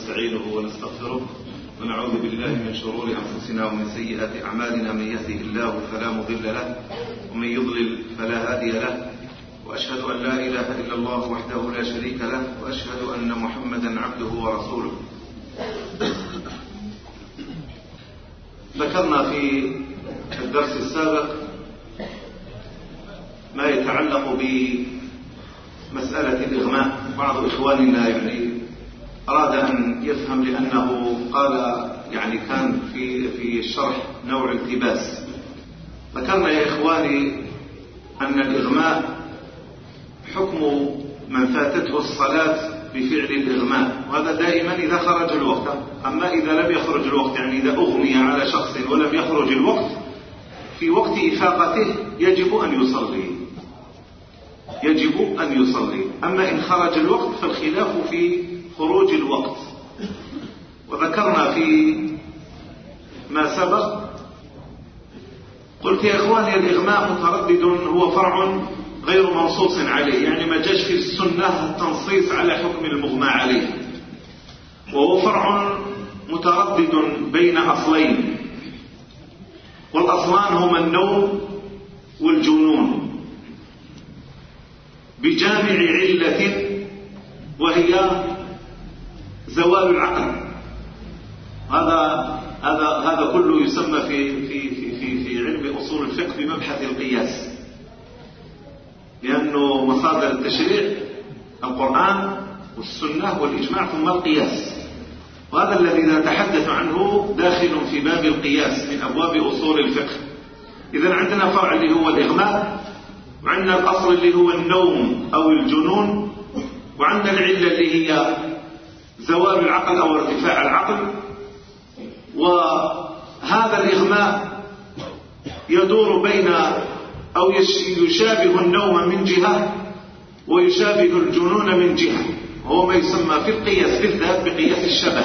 ونستعينه ونستغفره ونعوذ بالله من شرور أنفسنا ومن سيئات أعمالنا من يهده الله فلا مضل له ومن يضلل فلا هادي له وأشهد أن لا إله إلا الله وحده لا شريك له وأشهد أن محمدا عبده ورسوله. ذكرنا في الدرس السابق ما يتعلق بمسألة الإغماء. بعض إخواننا يعني أراد أن يفهم لأنه قال يعني كان في في الشرح نوع التباس. ذكرنا يا إخواني أن الإغماء حكم من فاتته الصلاة بفعل الإغماء وهذا دائما إذا خرج الوقت. أما إذا لم يخرج الوقت يعني إذا أغمي على شخص ولم يخرج الوقت في وقت إفاقته يجب أن يصلي. يجب أن يصلي. أما إن خرج الوقت فالخلاف في خروج الوقت. وذكرنا في ما سبق قلت يا إخواني الإغماء متردد هو فرع غير منصوص عليه يعني ما جاش في السنة التنصيص على حكم المغمى عليه. وهو فرع متردد بين أصلين. والأصلان هما النوم والجنون. بجامع علة وهي زوال العقل. هذا هذا هذا كله يسمى في في في في, في علم أصول الفقه بمبحث القياس. لأنه مصادر التشريع القرآن والسنة والإجماع ثم القياس. وهذا الذي نتحدث عنه داخل في باب القياس من أبواب أصول الفقه. اذا عندنا فرع اللي هو الإغماء وعندنا الأصل اللي هو النوم أو الجنون وعندنا العلة اللي هي زوال العقل أو ارتفاع العقل. وهذا الإغماء يدور بين أو يشابه النوم من جهة ويشابه الجنون من جهة. هو ما يسمى في القياس بالذات بقياس الشبه.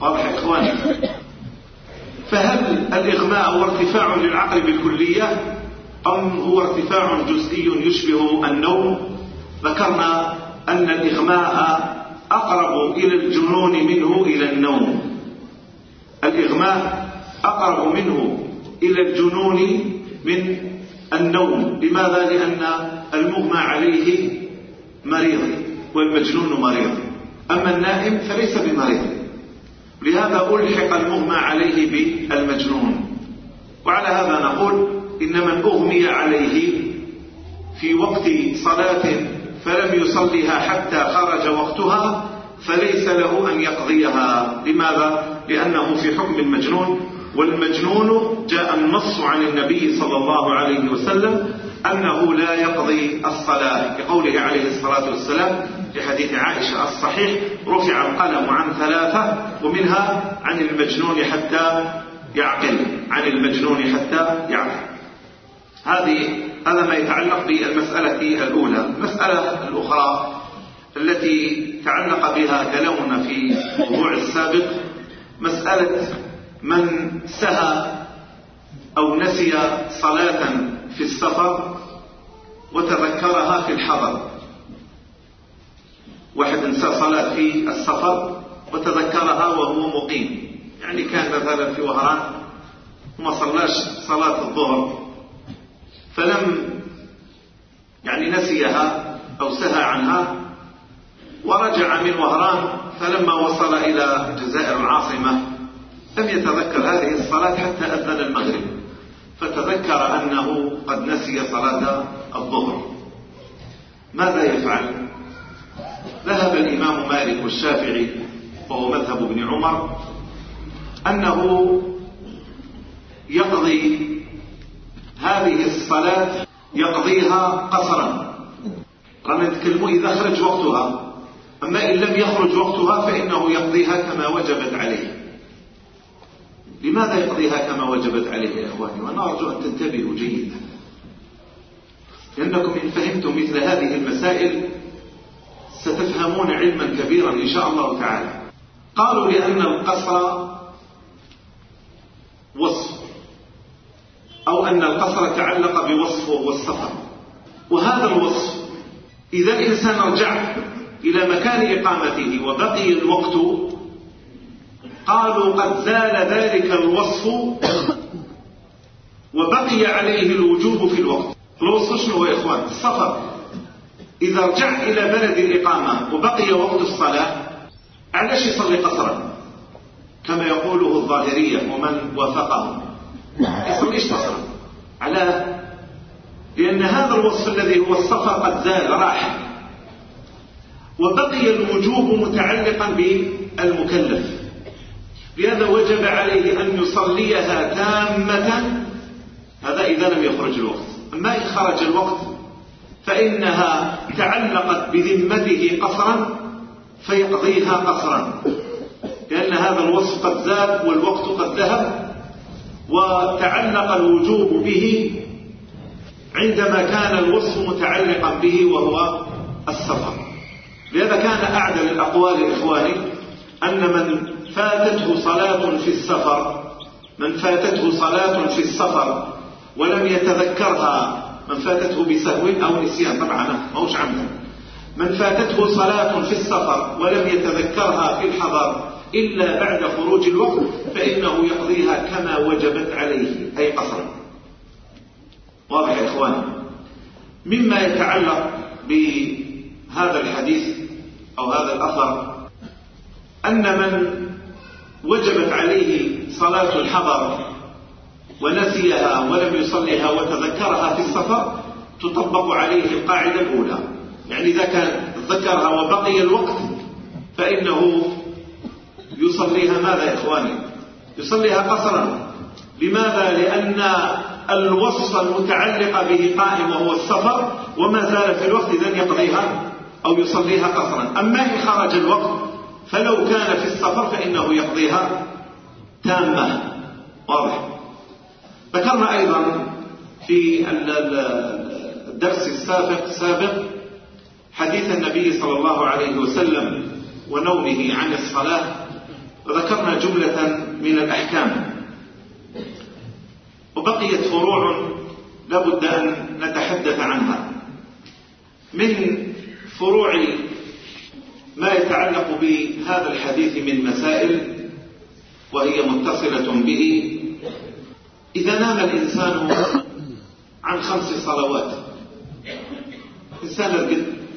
واضح يا إخواني؟ فهل الإغماء هو ارتفاع للعقل بالكلية أم هو ارتفاع جزئي يشبه النوم؟ ذكرنا أن الإغماء أقرب إلى الجنون منه إلى النوم. الإغماء أقرب منه إلى الجنون من النوم. لماذا؟ لأن المغمى عليه مريض والمجنون مريض. أما النائم فليس بمريض. لهذا ألحق المغمى عليه بالمجنون. وعلى هذا نقول إن من أغمي عليه في وقت صلاة فلم يصلها حتى خرج وقتها فليس له أن يقضيها لماذا؟ لأنه في حكم المجنون والمجنون جاء النص عن النبي صلى الله عليه وسلم أنه لا يقضي الصلاة لقوله عليه الصلاة والسلام في حديث عائشة الصحيح رفع القلم عن ثلاثة ومنها عن المجنون حتى يعقل عن المجنون حتى يعقل هذه هذا ما يتعلق بالمسألة الأولى. المسألة الأخرى التي تعلق بها كلامنا في الموضوع السابق مسألة من سهى أو نسي صلاة في السفر وتذكرها في الحضر. واحد انسى صلاة في السفر وتذكرها وهو مقيم. يعني كان مثلا في وهران وما صلاش صلاة الظهر. فلم يعني نسيها أو سهى عنها ورجع من وهران فلما وصل إلى الجزائر العاصمة لم يتذكر هذه الصلاة حتى أذن المغرب فتذكر أنه قد نسي صلاة الظهر. ماذا يفعل؟ ذهب الإمام مالك والشافعي وهو مذهب ابن عمر أنه يقضي هذه الصلاة يقضيها قصرا. رانا نتكلموا إذا خرج وقتها. أما إن لم يخرج وقتها فإنه يقضيها كما وجبت عليه. لماذا يقضيها كما وجبت عليه يا إخواني؟ وأنا أرجو أن تنتبهوا جيدا لأنكم إن فهمتم مثل هذه المسائل ستفهمون علما كبيرا إن شاء الله تعالى. قالوا لأن القصر وصف. أو أن القصر تعلق بوصفه والسفر. وهذا الوصف إذا الإنسان رجع إلى مكان إقامته وبقي الوقت قالوا قد زال ذلك الوصف وبقي عليه الوجوب في الوقت. الوصف شنو يا إخوان؟ السفر. إذا رجع إلى بلد الإقامة وبقي وقت الصلاة علاش يصلي قصرا؟ كما يقوله الظاهرية ومن وافقهم يصليش قصرا على لأن هذا الوصف الذي هو السفر قد زال راح. وبقي الوجوب متعلقا بالمكلف. لهذا وجب عليه أن يصليها تامة. هذا إذا لم يخرج الوقت. أما إن خرج الوقت فإنها تعلقت بذمته قصرا فيقضيها قصرا. لأن هذا الوصف قد زاد والوقت قد ذهب. وتعلق الوجوب به عندما كان الوصف متعلقا به وهو السفر. لهذا كان أعدل الأقوال إخواني أن من فاتته صلاة في السفر من فاتته صلاة في السفر ولم يتذكرها من فاتته بسهو أو نسيان طبعا ما هوش عمدا من فاتته صلاة في السفر ولم يتذكرها في الحضر إلا بعد خروج الوقت فإنه يقضيها كما وجبت عليه أي قصرا. واضح يا إخواني مما يتعلق بهذا الحديث أو هذا الأثر أن من وجبت عليه صلاة الحضر ونسيها ولم يصليها وتذكرها في السفر تطبق عليه القاعدة الأولى. يعني إذا كان ذكرها وبقي الوقت فإنه يصليها ماذا يا إخواني؟ يصليها قصرا. لماذا؟ لأن الوصف المتعلق به قائم وهو السفر وما زال في الوقت إذن يقضيها أو يصليها قصرا. أما إن خرج الوقت فلو كان في السفر فإنه يقضيها. تامة. واضح. ذكرنا أيضا في الدرس السابق السابق حديث النبي صلى الله عليه وسلم ونومه عن الصلاة. وذكرنا جملة من الأحكام. وبقيت فروع لابد أن نتحدث عنها. من فروع ما يتعلق بهذا الحديث من مسائل وهي متصلة به. إذا نام الإنسان عن خمس صلوات. إنسان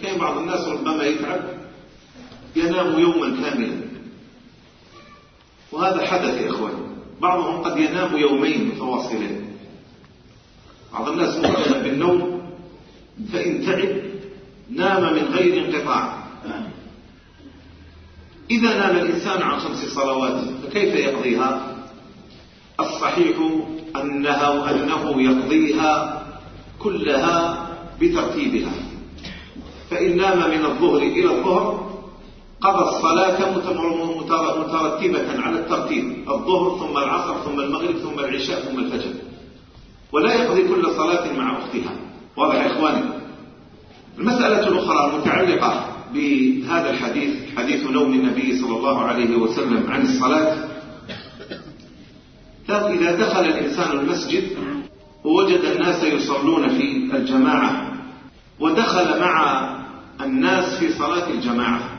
كان بعض الناس ربما يتعب ينام يوما كاملا. وهذا حدث يا إخوان. بعضهم قد ينام يومين متواصلين. بعض الناس مؤمن بالنوم فإن تعب نام من غير انقطاع. إذا نام الإنسان عن خمس صلوات فكيف يقضيها؟ الصحيح أنه, أنه يقضيها كلها بترتيبها. فإن نام من الظهر إلى الظهر قضى الصلاة مترتبة على الترتيب الظهر ثم العصر ثم المغرب ثم العشاء ثم الفجر. ولا يقضي كل صلاة مع أختها. واضح يا إخواني؟ المسألة الأخرى المتعلقة بهذا الحديث حديث نوم النبي صلى الله عليه وسلم عن الصلاة. إذا دخل الإنسان المسجد ووجد الناس يصلون في الجماعة ودخل مع الناس في صلاة الجماعة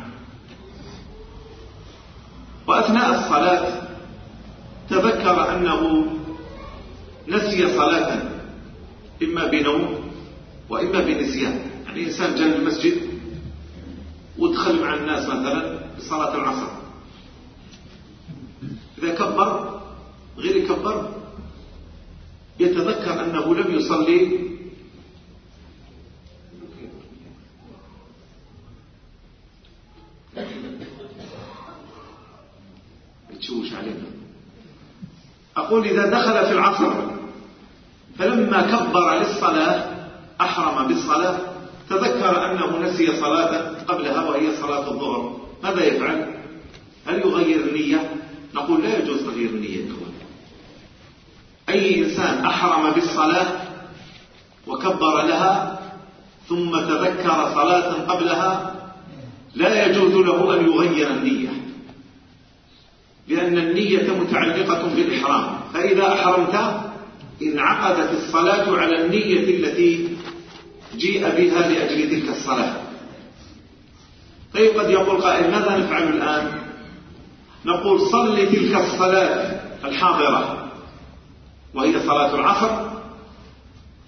وأثناء الصلاة تذكر أنه نسي صلاة إما بنوم وإما بنسيان. يعني إنسان جاء المسجد ودخل مع الناس مثلا في صلاة العصر. إذا كبر غير يكبر يتذكر أنه لم يصلي تشوش علينا أقول إذا دخل في العصر فلما كبر للصلاة أحرم بالصلاة تذكر أنه نسي صلاة قبلها وهي صلاة الظهر ماذا يفعل؟ هل يغير النية؟ نقول لا يجوز تغيير النية أي إنسان أحرم بالصلاة وكبر لها ثم تذكر صلاة قبلها لا يجوز له أن يغير النية لأن النية متعلقة بالإحرام. فإذا أحرمت انعقدت الصلاة على النية التي جيء بها لأجل تلك الصلاة. طيب قد يقول قائل ماذا نفعل الآن؟ نقول صل تلك الصلاة الحاضرة. وهي صلاة العصر.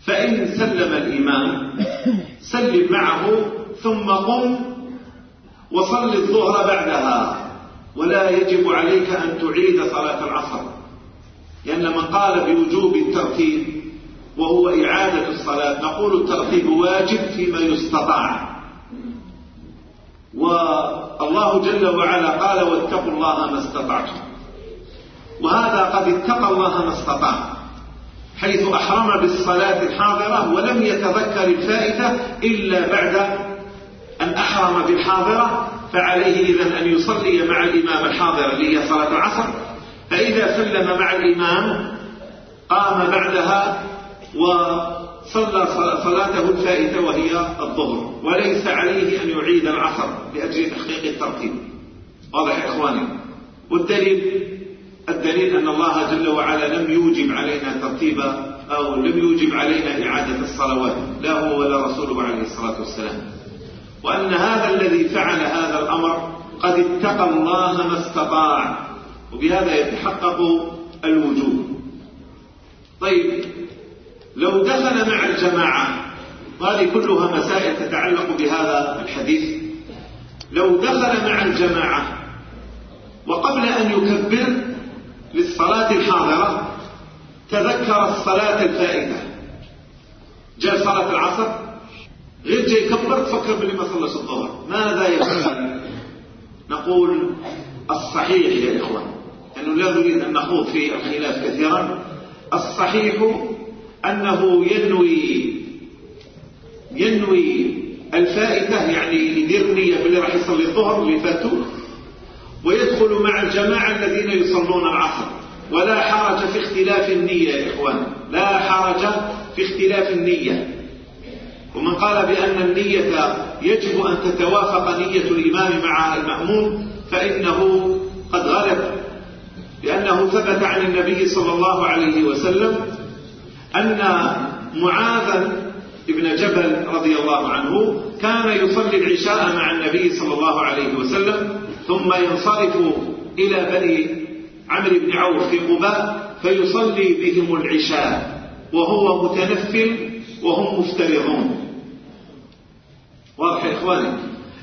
فإن سلم الإمام سلم معه ثم قم وصل الظهر بعدها. ولا يجب عليك أن تعيد صلاة العصر لأن من قال بوجوب الترتيب وهو إعادة الصلاة نقول الترتيب واجب فيما يستطاع. والله جل وعلا قال واتقوا الله ما استطعتم. وهذا قد اتقى الله ما استطاع حيث أحرم بالصلاة الحاضرة ولم يتذكر الفائتة إلا بعد أن أحرم بالحاضرة فعليه إذن أن يصلي مع الإمام الحاضر اللي هي صلاة العصر. فإذا سلم مع الإمام قام بعدها وصلى صلاته الفائتة وهي الظهر. وليس عليه أن يعيد العصر لأجل تحقيق الترتيب. واضح يا إخواني؟ والدليل الدليل أن الله جل وعلا لم يوجب علينا ترتيب أو لم يوجب علينا إعادة الصلوات لا هو ولا رسوله عليه الصلاة والسلام. وأن هذا الذي فعل هذا الأمر قد اتقى الله ما استطاع وبهذا يتحقق الوجوب. طيب لو دخل مع الجماعة هذه كلها مسائل تتعلق بهذا الحديث لو دخل مع الجماعة وقبل أن يكبر للصلاة الحاضرة تذكر الصلاة الفائتة. جاء صلاة العصر غير جاي يكبر تفكر باللي ما صلى الظهر. ماذا يفعل؟ نقول الصحيح يا إخوان أنه لا نريد أن نخوض في الخلاف كثيرا. الصحيح أنه ينوي ينوي الفائتة يعني يدير نية باللي راح يصلي الظهر اللي فاتوا ويدخل مع الجماعة الذين يصلون العصر. ولا حرج في اختلاف النية يا إخوان لا حرج في اختلاف النية. ومن قال بأن النية يجب أن تتوافق نية الإمام مع المأموم فإنه قد غلب لأنه ثبت عن النبي صلى الله عليه وسلم أن معاذا ابن جبل رضي الله عنه كان يصلي العشاء مع النبي صلى الله عليه وسلم ثم ينصرف إلى بني عمرو بن عوف في قباء فيصلي بهم العشاء وهو متنفل وهم مفترضون واضح يا إخواني؟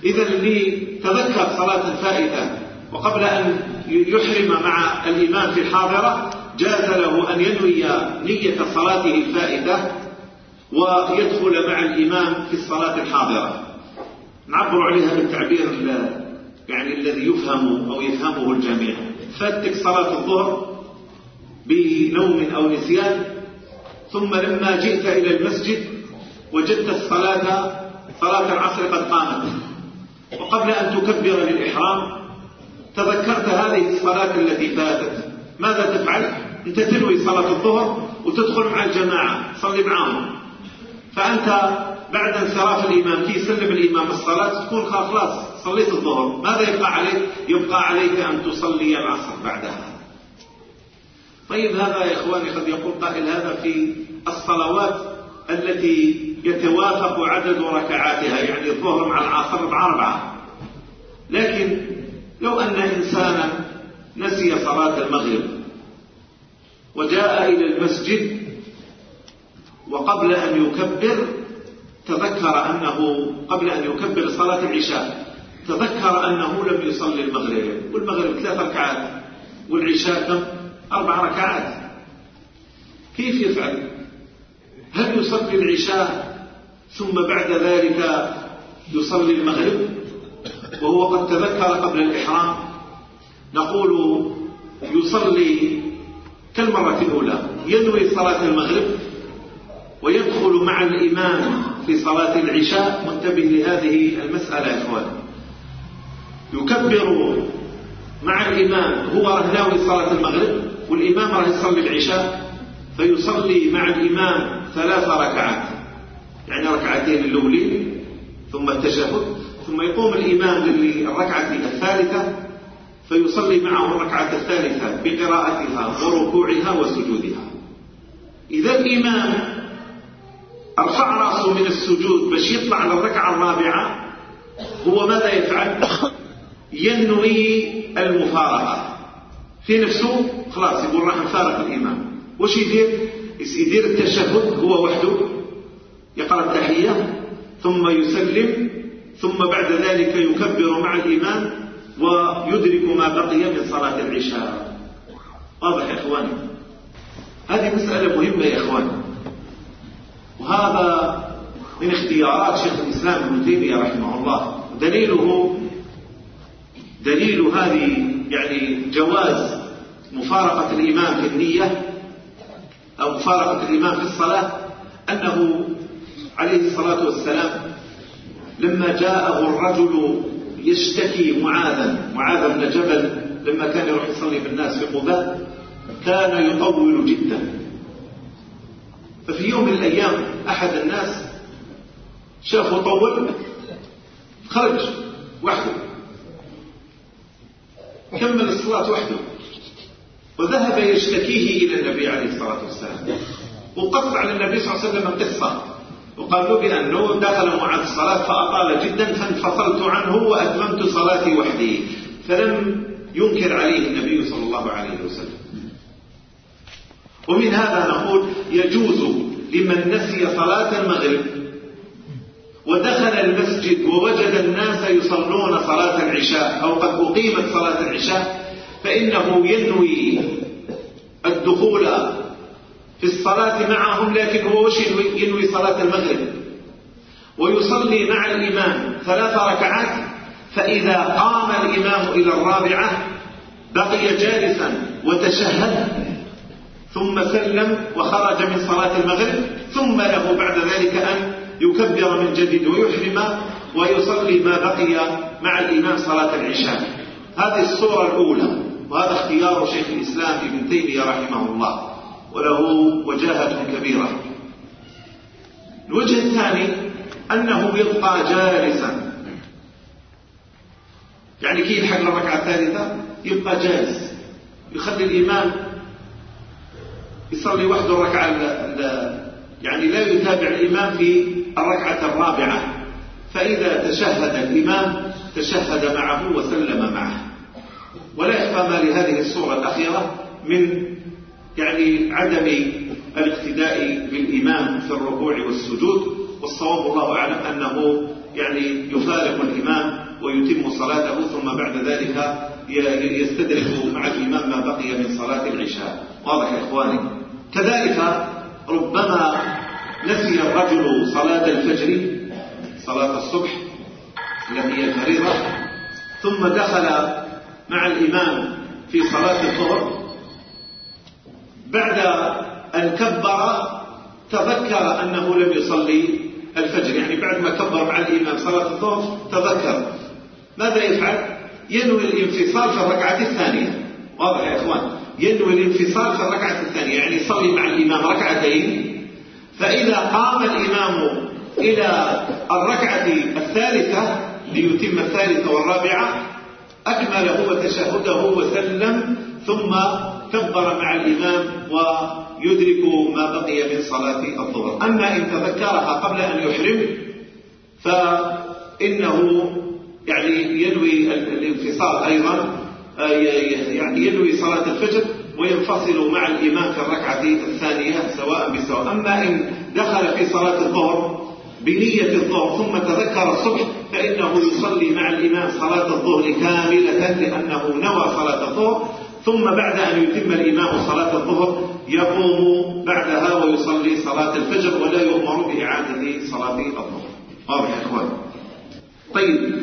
إذا اللي تذكر صلاة فائتة وقبل أن يحرم مع الإمام في الحاضرة جاز له أن ينوي نية صلاته الفائتة ويدخل مع الإمام في الصلاة الحاضرة. نعبر عليها بالتعبير يعني الذي يفهم أو يفهمه الجميع. فاتك صلاة الظهر بنوم أو نسيان ثم لما جئت إلى المسجد وجدت الصلاة صلاة العصر قد قامت. وقبل أن تكبر للإحرام تذكرت هذه الصلاة التي فاتت. ماذا تفعل؟ أنت تنوي صلاة الظهر وتدخل مع الجماعة تصلي معهم فأنت بعد انصراف الإمام كي يسلم الإمام الصلاة تكون خلاص صليت الظهر. ماذا يبقى عليك؟ يبقى عليك أن تصلي العصر بعدها. طيب هذا يا إخواني قد يقول قائل هذا في الصلوات التي يتوافق عدد ركعاتها يعني الظهر مع العصر بأربعة لكن لو أن إنسانا نسي صلاة المغرب وجاء إلى المسجد وقبل أن يكبر تذكر أنه قبل أن يكبر صلاة العشاء تذكر أنه لم يصلي المغرب والمغرب ثلاث ركعات والعشاء كم؟ أربع ركعات. كيف يفعل؟ هل يصلي العشاء ثم بعد ذلك يصلي المغرب وهو قد تذكر قبل الإحرام؟ نقول يصلي كالمرة الأولى ينوي صلاة المغرب ويدخل مع الإمام في صلاة العشاء. منتبه لهذه المسألة يا إخوان. يكبر مع الإمام هو رهناوي صلاة المغرب والإمام راه يصلي العشاء فيصلي مع الإمام ثلاث ركعات. يعني ركعتين الأولين ثم التشهد ثم يقوم الإمام للركعة الثالثة فيصلي معه الركعة الثالثة بقراءتها وركوعها وسجودها. إذا الإمام أرفع رأسه من السجود باش يطلع للركعة الرابعة هو ماذا يفعل؟ ينوي المفارقة. في نفسه خلاص يقول راح نفارق الإمام وش يدير؟ يدير التشهد هو وحده. يقرأ التحية ثم يسلم ثم بعد ذلك يكبر مع الإمام ويدرك ما بقي من صلاة العشاء. واضح يا إخواني؟ هذه مسألة مهمة يا إخواني. وهذا من اختيارات شيخ الإسلام ابن تيمية رحمه الله. دليله دليل هذه يعني جواز مفارقة الإمام في النية أو مفارقة الإمام في الصلاة أنه عليه الصلاة والسلام لما جاءه الرجل يشتكي معاذا معاذ بن جبل لما كان يروح يصلي بالناس في قباء كان يطول جدا. ففي يوم من الأيام أحد الناس شافه طول خرج وحده. كمل الصلاة وحده. وذهب يشتكيه إلى النبي عليه الصلاة والسلام. وقص على النبي صلى الله عليه وسلم قصة وقال له بأنه دخل معاذ الصلاة فأطال جدا فانفصلت عنه وأتممت صلاتي وحدي. فلم ينكر عليه النبي صلى الله عليه وسلم. ومن هذا نقول يجوز لمن نسي صلاة المغرب ودخل المسجد ووجد الناس يصلون صلاة العشاء أو قد أقيمت صلاة العشاء فإنه ينوي الدخول في الصلاة معهم لكن هو ينوي صلاة المغرب. ويصلي مع الإمام ثلاث ركعات فإذا قام الإمام إلى الرابعة بقي جالسا وتشهد ثم سلم وخرج من صلاة المغرب ثم له بعد ذلك أن يكبر من جديد ويحرم ويصلي ما بقي مع الإمام صلاة العشاء. هذه الصورة الأولى وهذا اختيار شيخ الإسلام ابن تيمية رحمه الله وله وجاهة كبيرة. الوجه الثاني أنه يبقى جالسا. يعني كيف حق الركعة الثالثة؟ يبقى جالس. يخلي الإمام يصلي وحده الركعة يعني لا يتابع الإمام في الركعة الرابعة. فإذا تشهد الإمام تشهد معه وسلم معه. ولا يخفى ما لهذه الصورة الأخيرة من يعني عدم الاقتداء بالإمام في الركوع والسجود. والصواب الله أعلم أنه يعني يفارق الإمام ويتم صلاته ثم بعد ذلك يستدرك مع الإمام ما بقي من صلاة العشاء. واضح يا إخواني؟ كذلك ربما نسي الرجل صلاة الفجر صلاة الصبح التي هي الفريضة ثم دخل مع الإمام في صلاة الظهر. بعد أن كبر تذكر أنه لم يصلي الفجر. يعني بعد ما كبر مع الإمام صلاة الظهر تذكر. ماذا يفعل؟ ينوي الانفصال في الركعة الثانية. واضح يا إخوان؟ ينوي الانفصال في الركعة الثانية يعني يصلي مع الإمام ركعتين. فإذا قام الإمام إلى الركعة الثالثة ليتم الثالثة والرابعة أكمل هو تشهده وسلم ثم كبر مع الإمام ويدرك ما بقي من صلاة الظهر. أما إن تذكرها قبل أن يحرم فإنه يعني ينوي الانفصال أيضا. يعني ينوي صلاة الفجر وينفصل مع الإمام في الركعة الثانية سواء بسواء. أما إن دخل في صلاة الظهر بنية الظهر ثم تذكر الصبح فإنه يصلي مع الإمام صلاة الظهر كاملة لأنه نوى صلاة الظهر. ثم بعد أن يتم الإمام صلاة الظهر يقوم بعدها ويصلي صلاة الفجر ولا يؤمر بإعادة صلاة الظهر. واضح يا إخوان؟ طيب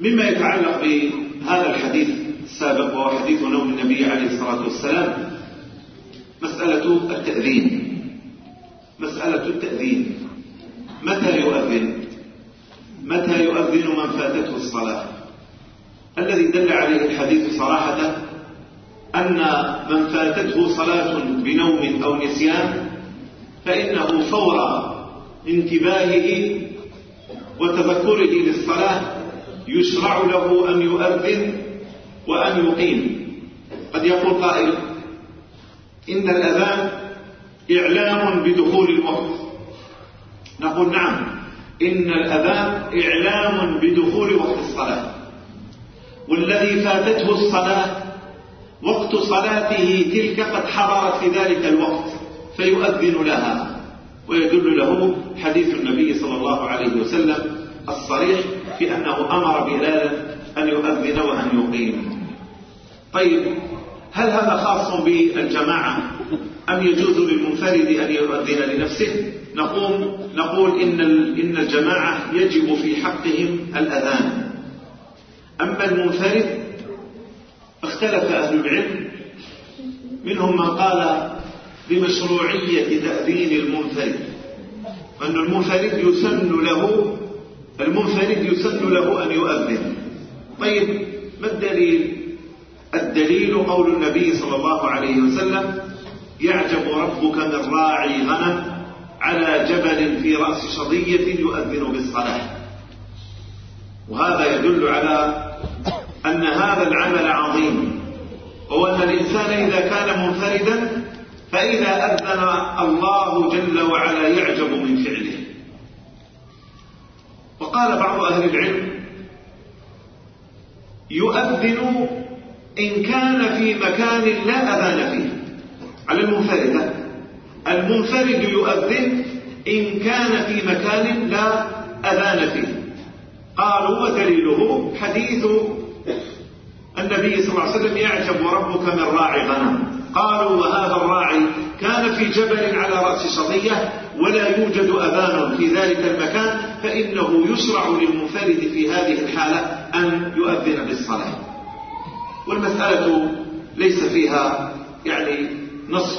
مما يتعلق بهذا الحديث السابق وهو حديث نوم النبي عليه الصلاة والسلام مسألة التأذين. مسألة التأذين. متى يؤذن؟ متى يؤذن من فاتته الصلاة؟ الذي دل عليه الحديث صراحة أن من فاتته صلاة بنوم أو نسيان فإنه فور انتباهه وتذكره للصلاة يشرع له أن يؤذن وأن يقيم. قد يقول قائل إن الأذان إعلام بدخول الوقت. نقول نعم إن الأذان إعلام بدخول وقت الصلاة. والذي فاتته الصلاة وقت صلاته تلك قد حضرت في ذلك الوقت فيؤذن لها. ويدل له حديث النبي صلى الله عليه وسلم الصريح في أنه أمر بلالا أن يؤذن وأن يقيم. طيب هل هذا خاص بالجماعة أم يجوز للمنفرد أن يؤذن لنفسه نقوم نقول إن إن الجماعة يجب في حقهم الأذان. أما المنفرد اختلف أهل العلم. منهم من قال بمشروعية تأذين المنفرد أن المنفرد يسن له المنفرد يسن له أن يؤذن. طيب ما الدليل؟ الدليل قول النبي صلى الله عليه وسلم يعجب ربك من راعي غنم على جبل في رأس شظية يؤذن بالصلاة. وهذا يدل على أن هذا العمل عظيم وهو أن الإنسان إذا كان منفردا فإذا أذن الله جل وعلا يعجب من فعله. وقال بعض أهل العلم يؤذن إن كان في مكان لا أذان فيه. على المنفرد المنفرد يؤذن إن كان في مكان لا أذان فيه. قالوا ودليله حديث النبي صلى الله عليه وسلم يعجب ربك من راعي غنم. قالوا وهذا الراعي كان في جبل على رأس شظية ولا يوجد أذان في ذلك المكان فإنه يشرع للمنفرد في هذه الحالة أن يؤذن بالصلاة. والمسألة ليس فيها يعني نص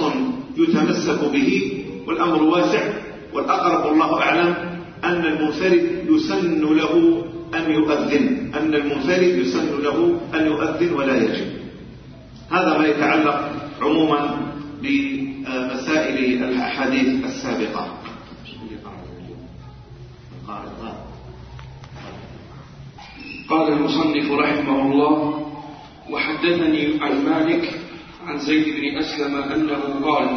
يتمسك به والأمر واسع والأقرب الله أعلم أن المنفرد يسن له أن يؤذن أن المنفرد يسن له أن يؤذن ولا يجب. هذا ما يتعلق عموما بمسائل الأحاديث السابقة. قال المصنف رحمه الله وحدثني عن مالك عن زيد بن أسلم أنه قال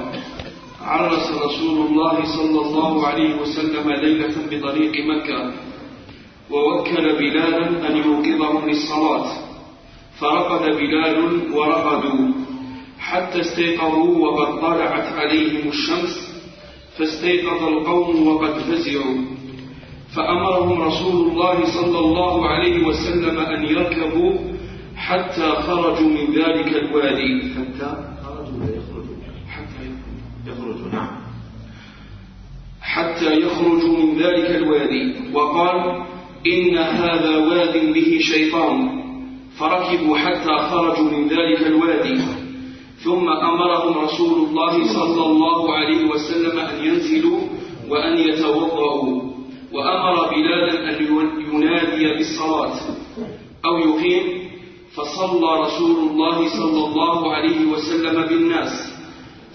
عرس رسول الله صلى الله عليه وسلم ليلة بطريق مكة ووكل بلالا أن يوقظهم للصلاة فرقد بلال ورقدوا حتى استيقظوا وقد طلعت عليهم الشمس فاستيقظ القوم وقد فزعوا. فأمرهم رسول الله صلى الله عليه وسلم أن يركبوا حتى خرجوا من ذلك الوادي. حتى خرجوا يخرجوا حتى يخرجوا نعم. حتى يخرجوا من ذلك الوادي. وقال إن هذا واد به شيطان. فركبوا حتى خرجوا من ذلك الوادي. ثم أمرهم رسول الله صلى الله عليه وسلم أن ينزلوا وأن يتوضأوا وأمر بلالا أن ينادي بالصلاة. أو يقيم فصلى رسول الله صلى الله عليه وسلم بالناس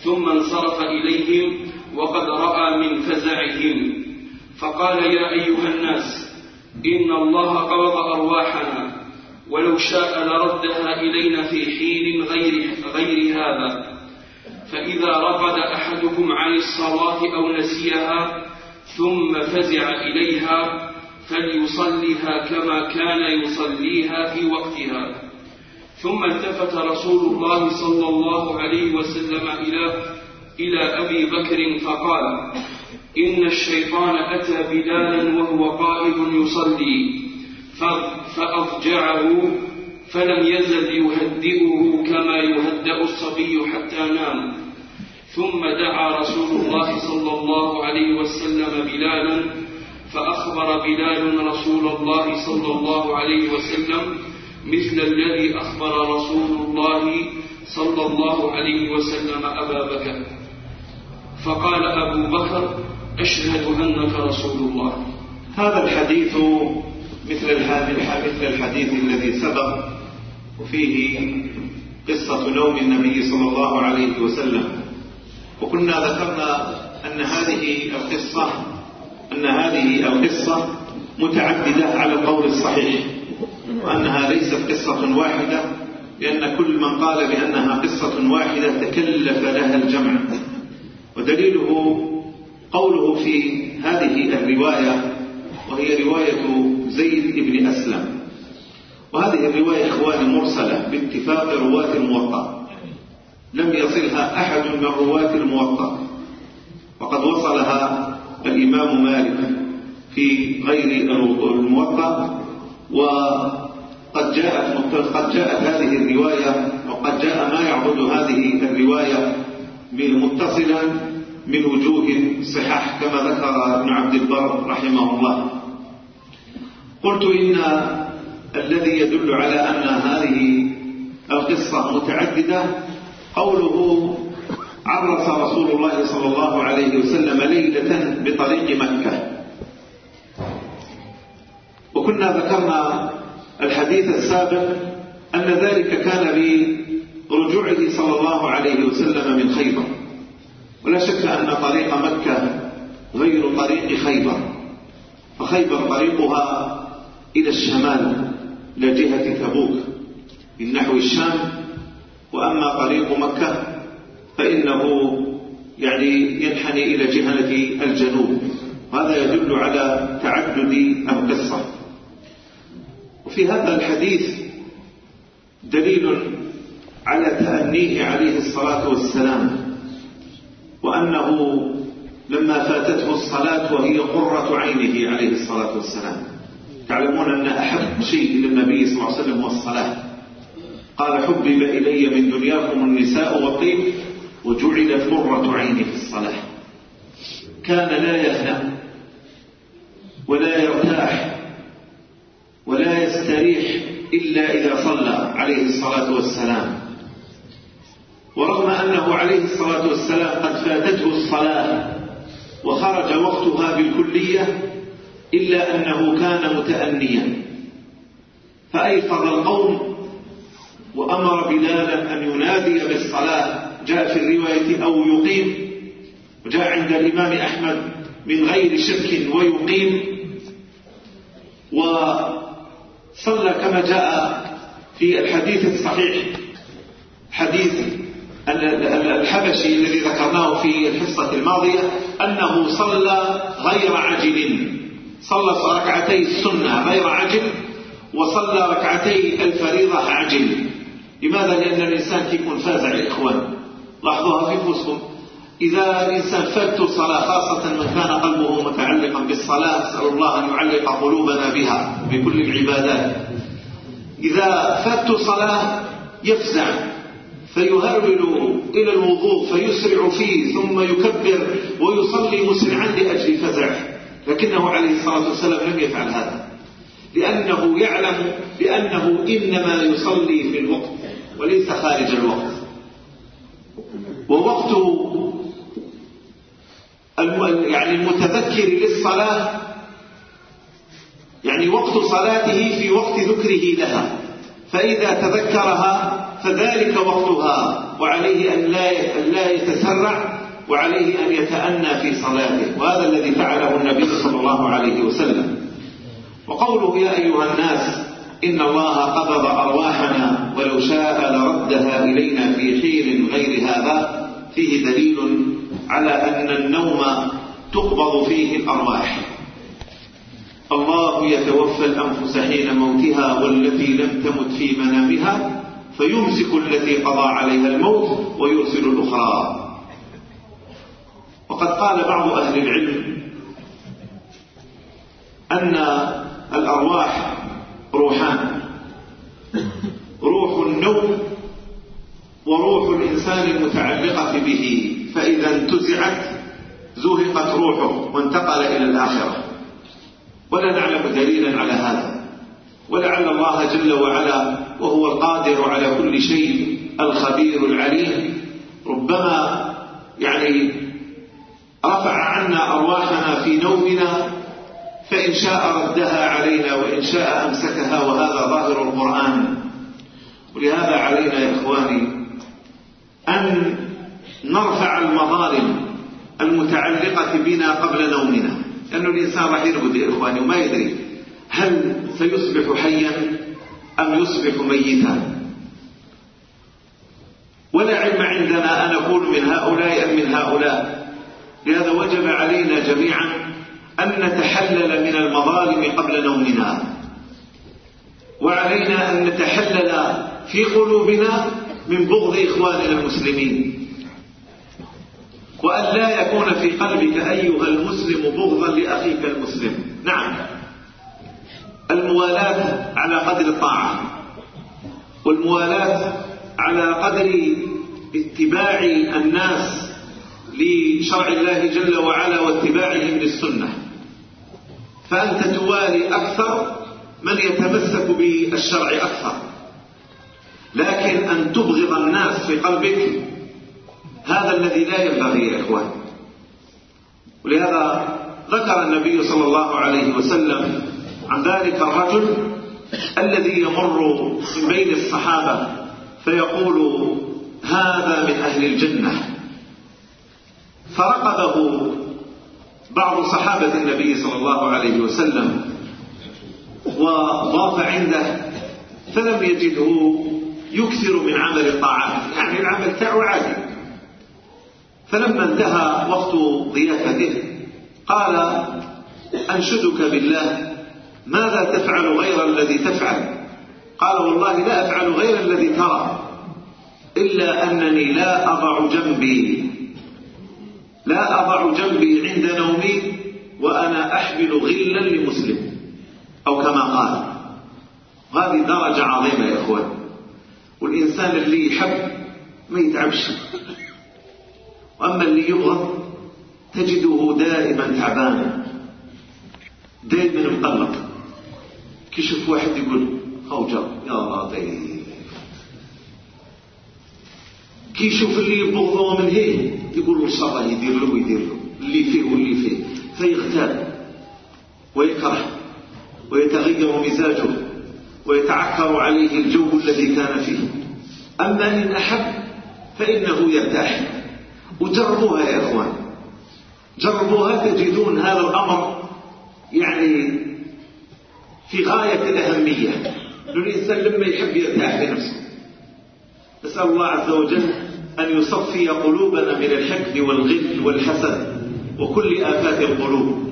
ثم انصرف إليهم وقد رأى من فزعهم فقال يا أيها الناس إن الله قبض أرواحنا ولو شاء لردها إلينا في حين غير, غير هذا. فإذا رقد أحدكم عن الصلاة أو نسيها ثم فزع إليها فليصليها كما كان يصليها في وقتها. ثم التفت رسول الله صلى الله عليه وسلم إلى إلى أبي بكر فقال إن الشيطان أتى بلالا وهو قائد يصلي فأضجعه فلم يزل يهدئه كما يهدأ الصبي حتى نام. ثم دعا رسول الله صلى الله عليه وسلم بلالا فأخبر بلال رسول الله صلى الله عليه وسلم مثل الذي أخبر رسول الله صلى الله عليه وسلم أبا بكر. فقال أبو بكر أشهد أنك رسول الله. هذا الحديث مثل مثل الحديث الذي سبق وفيه قصة نوم النبي صلى الله عليه وسلم. وكنا ذكرنا أن هذه القصة أن هذه القصة متعددة على القول الصحيح. وأنها ليست قصة واحدة لأن كل من قال بأنها قصة واحدة تكلف لها الجمع. ودليله قوله في هذه الرواية وهي رواية زيد بن أسلم. وهذه الرواية إخواني مرسلة باتفاق رواة الموطأ. لم يصلها أحد من رواة الموطأ. وقد وصلها الإمام مالك في غير الموطأ وقد جاءت قد جاءت هذه الرواية وقد جاء ما يعبد هذه الرواية متصلا من وجوه صحاح كما ذكر ابن عبد البر رحمه الله. قلت إن الذي يدل على أن هذه القصة متعددة قوله عرس رسول الله صلى الله عليه وسلم ليلة بطريق مكة. وكنا ذكرنا الحديث السابق أن ذلك كان برجوعه صلى الله عليه وسلم من خيبر. ولا شك أن طريق مكة غير طريق خيبر. فخيبر طريقها إلى الشمال إلى جهة تبوك من نحو الشام. وأما طريق مكة فإنه يعني ينحني إلى جهة الجنوب. هذا يدل على تعدد القصة. وفي هذا الحديث دليل على تأنيه عليه الصلاة والسلام وأنه لما فاتته الصلاة وهي قرة عينه عليه الصلاة والسلام. تعلمون أن أحب شيء للنبي صلى الله عليه وسلم هو الصلاة. قال حبب إلي من دنياكم النساء والطيب وجعلت قرة عيني في الصلاة. كان لا يهنأ ولا يرتاح ولا يستريح إلا إذا صلى عليه الصلاة والسلام. ورغم أنه عليه الصلاة والسلام قد فاتته الصلاة وخرج وقتها بالكلية إلا أنه كان متأنيا. فأيقظ القوم وأمر بلالا أن ينادي بالصلاة. جاء في الرواية أو يقيم. وجاء عند الإمام أحمد من غير شك ويقيم. وصلى كما جاء في الحديث الصحيح. حديث الحبشي الذي ذكرناه في الحصة الماضية أنه صلى غير عجل صلى ركعتي السنة غير عجل وصلى ركعتي الفريضة عجل لماذا؟ لأن الإنسان يكون فازع يا إخوان. لاحظوها في فوسكم إذا الإنسان فات صلاة خاصة من كان قلبه متعلقا بالصلاة أسأل الله أن يعلق قلوبنا بها بكل العبادات. إذا فات صلاة يفزع فيهرول إلى الوضوء فيسرع فيه ثم يكبر ويصلي مسرعا لأجل فزعه لكنه عليه الصلاة والسلام لم يفعل هذا. لأنه يعلم بأنه إنما يصلي في الوقت وليس خارج الوقت. ووقت يعني المتذكر للصلاة يعني وقت صلاته في وقت ذكره لها فإذا تذكرها فذلك وقتها وعليه أن لا يتسرع وعليه أن يتأنى في صلاته وهذا الذي فعله النبي صلى الله عليه وسلم. وقوله يا أيها الناس إن الله قبض أرواحنا ولو شاء لردها إلينا في حين غير هذا فيه دليل على أن النوم تقبض فيه الأرواح. الله يتوفى الأنفس حين موتها والتي لم تمت في منامها فيمسك التي قضى عليها الموت ويرسل الأخرى. وقد قال بعض أهل العلم أن الأرواح روحان. روح النوم وروح الإنسان المتعلقة به. فإذا انتزعت زهقت روحه وانتقل إلى الآخرة. ولا نعلم دليلا على هذا. ولعل الله جل وعلا وهو القادر على كل شيء الخبير العليم. ربما يعني رفع عنا أرواحنا في نومنا فإن شاء ردها علينا وإن شاء أمسكها وهذا ظاهر القرآن. ولهذا علينا يا إخواني أن نرفع المظالم المتعلقة بنا قبل نومنا. لأن الإنسان راح يرقد يا إخواني وما يدري هل سيصبح حيا أم يصبح ميتا. ولا علم عندنا أن نقول من هؤلاء أم من هؤلاء. لهذا وجب علينا جميعا أن نتحلل من المظالم قبل نومنا. وعلينا أن نتحلل في قلوبنا من بغض إخواننا المسلمين. وأن لا يكون في قلبك أيها المسلم بغضا لأخيك المسلم. نعم. الموالاة على قدر الطاعة. والموالاة على قدر اتباع الناس لشرع الله جل وعلا واتباعهم للسنة. فأنت توالي أكثر من يتمسك بالشرع أكثر. لكن أن تبغض الناس في قلبك هذا الذي لا ينبغي يا إخوان. ولهذا ذكر النبي صلى الله عليه وسلم عن ذلك الرجل الذي يمر من بين الصحابة فيقول هذا من أهل الجنة. فرقبه بعض صحابة النبي صلى الله عليه وسلم وضاف عنده فلم يجده يكثر من عمل الطاعات يعني العمل تاعه عادي. فلما انتهى وقت ضيافته قال أنشدك بالله ماذا تفعل غير الذي تفعل؟ قال والله لا أفعل غير الذي ترى إلا أنني لا أضع جنبي. لا أضع جنبي عند نومي وأنا أحمل غلا لمسلم. أو كما قال. هذه درجة عظيمة يا إخوان. والإنسان اللي يحب ما يتعبش. وأما اللي يبغض تجده دائما تعبان. دائما مقلق. كي يشوف واحد يقول خوجة يا لطيف كي يشوف اللي يبغضه من هيه يقول وش الله يدير له ويدير له. اللي فيه واللي فيه. فيغتاب ويكره ويتغير مزاجه ويتعكر عليه الجو الذي كان فيه. أما إن أحب فإنه يرتاح. وجربوها يا إخوان. جربوها تجدون هذا الأمر يعني في غاية الأهمية. الإنسان لما يحب يرتاح في نفسه. نسأل الله عز وجل أن يصفي قلوبنا من الحقد والغل والحسد وكل آفات القلوب.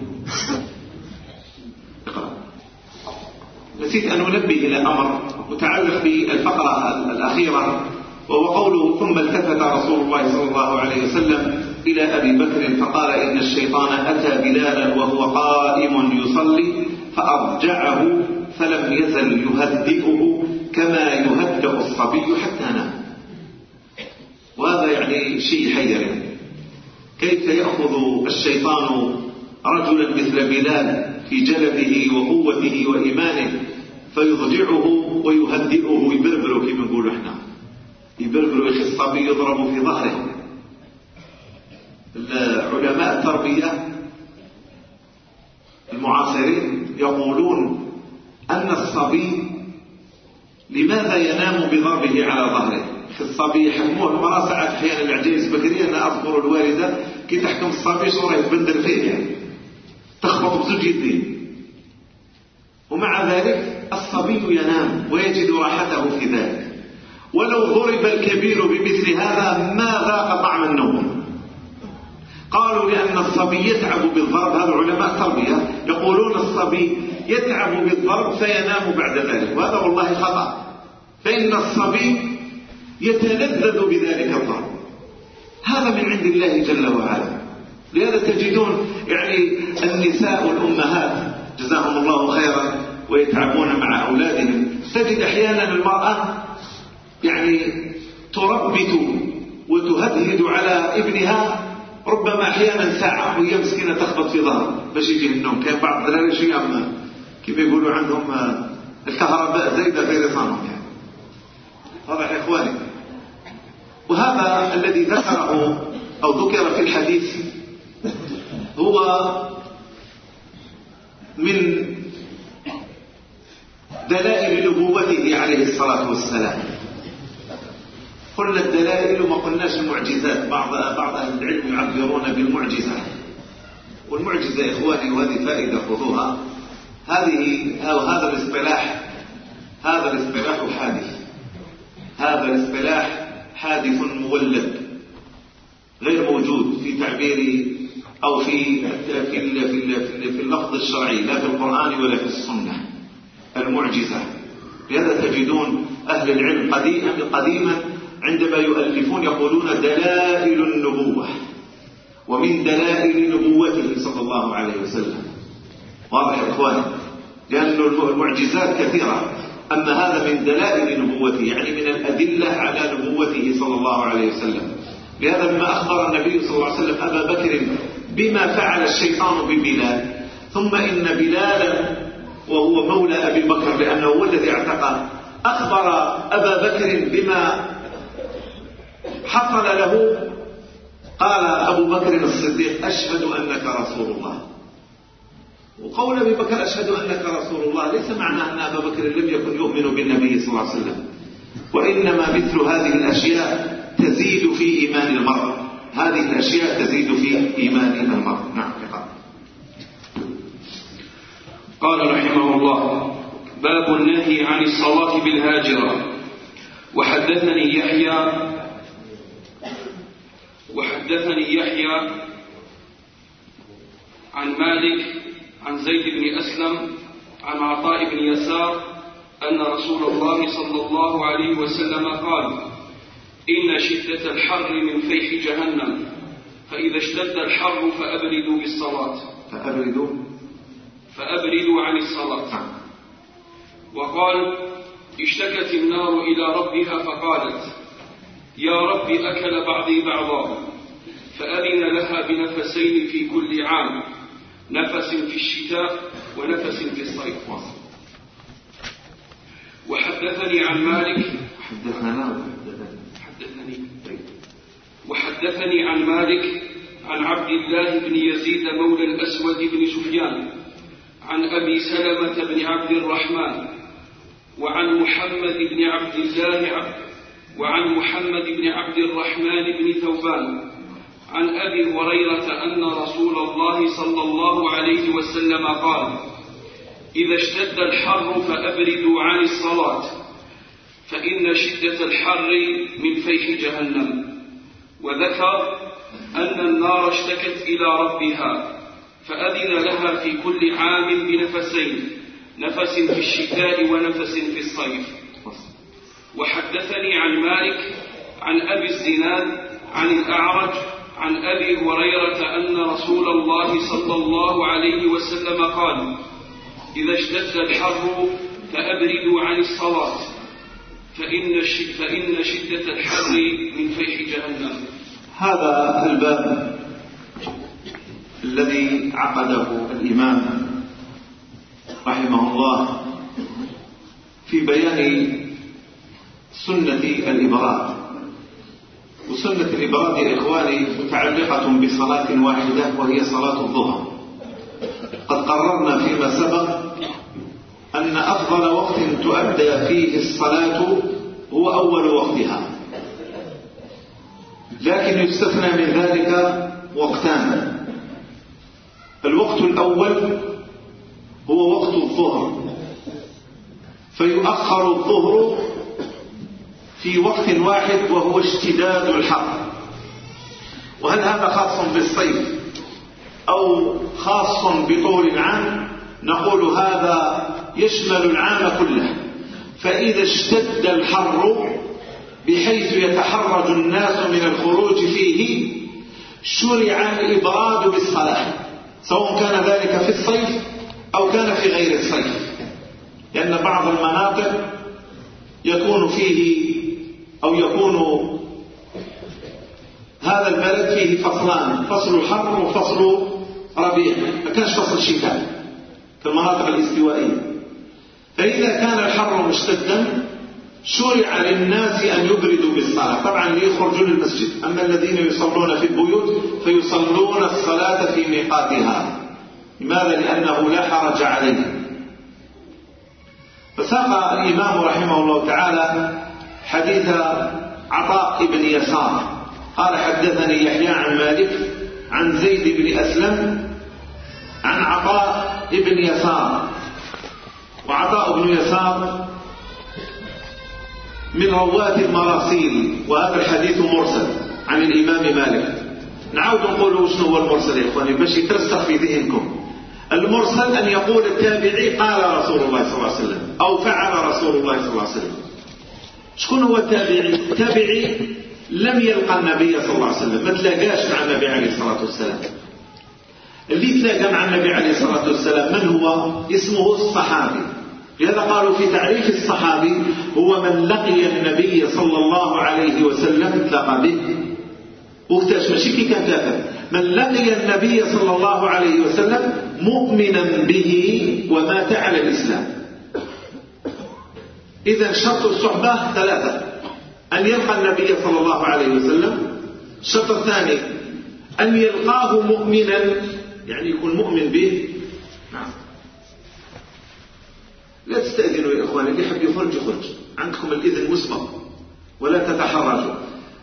نسيت أن أنبه إلى أمر متعلق بالفقرة الأخيرة. وهو قوله ثم التفت رسول الله صلى الله عليه وسلم إلى أبي بكر فقال إن الشيطان أتى بلالا وهو قائم يصلي فأرجعه فلم يزل يهدئه كما يهدئ الصبي حتى نام. وهذا يعني شيء حير كيف يأخذ الشيطان رجلا مثل بلال في جلده وقوته وإيمانه فيضجعه ويهدئه ويبربره كما نقول إحنا؟ يبربره يا الصبي يضرب في ظهره. علماء التربية المعاصرين يقولون أن الصبي لماذا ينام بضربه على ظهره؟ الصبي يحكموه المرأة ساعات أحيانا العجائز بكرية أنا أذكر الوالدة كي تحكم الصبي صورة يتبندل فيه تخبط بزوج يدين ومع ذلك الصبي ينام ويجد راحته في ذلك ولو ضرب الكبير بمثل هذا ما ذاق طعم النوم. قالوا لأن الصبي يتعب بالضرب هذا علماء التربية يقولون الصبي يتعب بالضرب فينام بعد ذلك وهذا والله خطأ. فإن الصبي يتلذذ بذلك الضرب. هذا من عند الله جل وعلا. لهذا تجدون يعني النساء والأمهات جزاهم الله خيرا ويتعبون مع أولادهم. تجد أحيانا المرأة يعني تربت وتهدهد على ابنها ربما أحيانا ساعة وهي مسكينة تخبط في ظهره باش يجي النوم كان بعض الدراري شيء كما يقولوا عندهم الكهرباء زايدة في رصانهم يعني. واضح يا إخواني؟ وهذا الذي ذكره أو ذكر في الحديث هو من دلائل نبوته عليه الصلاة والسلام. قلنا الدلائل وما قلناش المعجزات. بعض بعض أهل العلم يعبرون بالمعجزة. والمعجزة يا إخواني وهذه فائدة خذوها. هذه أو هذا الاصطلاح هذا الاصطلاح حادث. هذا الاصطلاح حادث مولد غير موجود في تعبير أو في في في اللفظ الشرعي لا في القرآن ولا في السنة. المعجزة. لهذا تجدون أهل العلم قديما قديما عندما يؤلفون يقولون دلائل النبوة ومن دلائل نبوته صلى الله عليه وسلم. واضح يا إخواني؟ لأن المعجزات كثيرة. أما هذا من دلائل نبوته يعني من الأدلة على نبوته صلى الله عليه وسلم. لهذا لما أخبر النبي صلى الله عليه وسلم أبا بكر بما فعل الشيطان ببلال. ثم إن بلالا وهو مولى أبي بكر لأنه هو الذي اعتقى أخبر أبا بكر بما حصل له. قال أبو بكر الصديق أشهد أنك رسول الله. وقول أبي بكر أشهد أنك رسول الله. ليس معنى أن أبا بكر لم يكن يؤمن بالنبي صلى الله عليه وسلم. وإنما مثل هذه الأشياء تزيد في إيمان المرء. هذه الأشياء تزيد في إيمان المرء. نعم قال رحمه الله باب النهي عن الصلاة بالهاجرة. وحدثني يحيى وحدثني يحيى عن مالك عن زيد بن أسلم عن عطاء بن يسار أن رسول الله صلى الله عليه وسلم قال إن شدة الحر من فيح جهنم فإذا اشتد الحر فأبردوا بالصلاة. فأبردوا؟ فأبردوا عن الصلاة. وقال اشتكت النار إلى ربها فقالت يا رب أكل بعضي بعضا. فأذن لها بنفسين في كل عام نفس في الشتاء ونفس في الصيف. وحدثني عن مالك. حدثنا حدثني. وحدثني عن مالك عن عبد الله بن يزيد مولى الأسود بن سفيان عن أبي سلمة بن عبد الرحمن وعن محمد بن عبد الله وعن محمد بن عبد الرحمن بن ثوبان. عن أبي هريرة أن رسول الله صلى الله عليه وسلم قال إذا اشتد الحر فأبردوا عن الصلاة فإن شدة الحر من فيح جهنم. وذكر أن النار اشتكت إلى ربها فأذن لها في كل عام بنفسين نفس في الشتاء ونفس في الصيف. وحدثني عن مالك عن أبي الزناد عن الأعرج عن أبي هريرة أن رسول الله صلى الله عليه وسلم قال إذا اشتد الحر فأبردوا عن الصلاة فإن فإن شدة الحر من فيح جهنم. هذا الباب الذي عقده الإمام رحمه الله في بيان سنة الإبراد وسنة الإبراد يا إخواني متعلقة بصلاة واحدة وهي صلاة الظهر. قد قررنا فيما سبق أن أفضل وقت تؤدى فيه الصلاة هو أول وقتها. لكن يستثنى من ذلك وقتان. الوقت الأول هو وقت الظهر. فيؤخر الظهر في وقت واحد وهو اشتداد الحر وهل هذا خاص بالصيف أو خاص بطول العام؟ نقول هذا يشمل العام كله. فإذا اشتد الحر بحيث يتحرج الناس من الخروج فيه شرع الإبراد بالصلاة سواء كان ذلك في الصيف أو كان في غير الصيف. لأن بعض المناطق يكون فيه أو يكون هذا البلد فيه فصلان فصل الحر وفصل ربيع. ما كانش فصل شتاء في المناطق الاستوائية. فإذا كان الحر مشتدا شرع للناس أن يبردوا بالصلاة. طبعا ليخرجوا للمسجد. أما الذين يصلون في البيوت فيصلون الصلاة في ميقاتها. لماذا؟ لأنه لا حرج عليه. فساق الإمام رحمه الله تعالى حديث عطاء بن يسار. قال حدثني يحيى عن مالك عن زيد بن أسلم عن عطاء بن يسار. وعطاء بن يسار من رواة المراسيل وهذا الحديث مرسل عن الإمام مالك. نعاود نقولوا شنو هو المرسل يا إخواني؟ باش يترسخ في ذهنكم. المرسل أن يقول التابعي قال رسول الله صلى الله عليه وسلم أو فعل رسول الله صلى الله عليه وسلم. شكون هو التابعي؟ التابعي لم يلقى النبي صلى الله عليه وسلم ما تلاقاش مع النبي عليه الصلاة والسلام. اللي تلاقى مع النبي عليه الصلاة والسلام من هو؟ اسمه الصحابي. لهذا قالوا في تعريف الصحابي هو من لقي النبي صلى الله عليه وسلم تلاقى به. وقتاش؟ ماشي كي كان من لقي النبي صلى الله عليه وسلم مؤمنا به ومات على الإسلام. إذا شرط الصحبة ثلاثة. أن يلقى النبي صلى الله عليه وسلم. الشرط الثاني أن يلقاه مؤمنا يعني يكون مؤمن به. نعم. لا تستأذنوا يا إخواني اللي يحب يخرج يخرج. عندكم الإذن مسبق ولا تتحرجوا.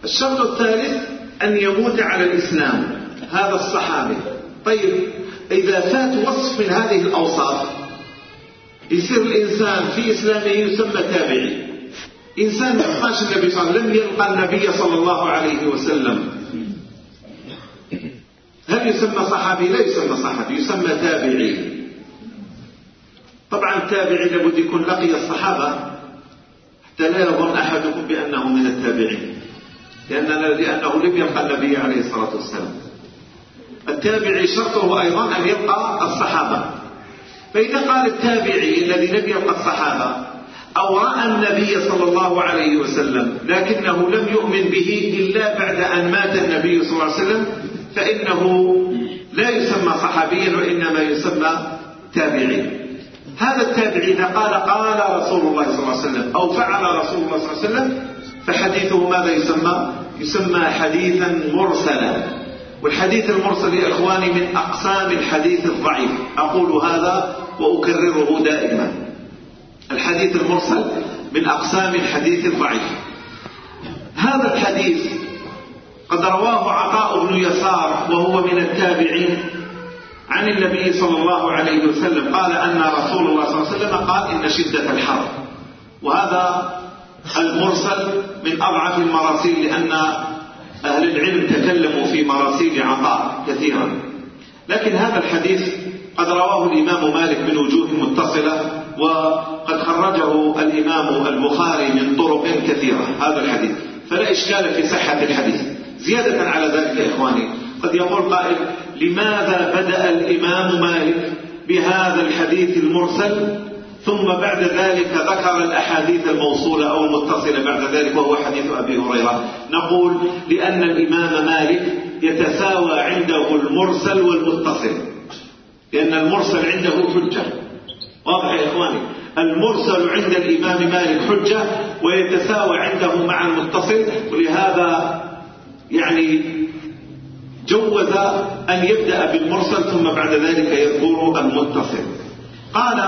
الشرط الثالث أن يموت على الإسلام. هذا الصحابي. طيب إذا فات وصف من هذه الأوصاف يصير الإنسان في إسلامه يسمى تابعي. إنسان ما النبي صلى الله عليه وسلم لم يلقى النبي صلى الله عليه وسلم. هل يسمى صحابي؟ لا يسمى صحابي يسمى تابعي. طبعا التابعي لابد يكون لقي الصحابة حتى لا يظن أحدكم بأنه من التابعين. لأننا لأنه لم يلقى النبي عليه الصلاة والسلام. التابعي شرطه أيضا أن يبقى الصحابة. فإذا قال التابعي الذي لم يلقى الصحابة أو رأى النبي صلى الله عليه وسلم لكنه لم يؤمن به إلا بعد أن مات النبي صلى الله عليه وسلم فإنه لا يسمى صحابيا وإنما يسمى تابعي. هذا التابعي إذا قال قال رسول الله صلى الله عليه وسلم أو فعل رسول الله صلى الله عليه وسلم فحديثه ماذا يسمى؟ يسمى حديثا مرسلا. والحديث المرسل يا إخواني من أقسام الحديث الضعيف. أقول هذا وأكرره دائما. الحديث المرسل من أقسام الحديث الضعيف. هذا الحديث قد رواه عطاء بن يسار وهو من التابعين عن النبي صلى الله عليه وسلم. قال أن رسول الله صلى الله عليه وسلم قال إن شدة الحر. وهذا المرسل من أضعف المراسيل لأن أهل العلم تكلموا في مراسيل عطاء كثيرا. لكن هذا الحديث قد رواه الإمام مالك من وجوه متصلة وقد خرجه الإمام البخاري من طرق كثيرة هذا الحديث. فلا إشكال في صحة الحديث. زيادة على ذلك يا إخواني قد يقول قائل لماذا بدأ الإمام مالك بهذا الحديث المرسل؟ ثم بعد ذلك ذكر الأحاديث الموصولة أو المتصلة بعد ذلك وهو حديث أبي هريرة. نقول لأن الإمام مالك يتساوى عنده المرسل والمتصل. لأن المرسل عنده حجة. واضح يا إخواني؟ المرسل عند الإمام مالك حجة ويتساوى عنده مع المتصل ولهذا يعني جوز أن يبدأ بالمرسل ثم بعد ذلك يذكر المتصل. قال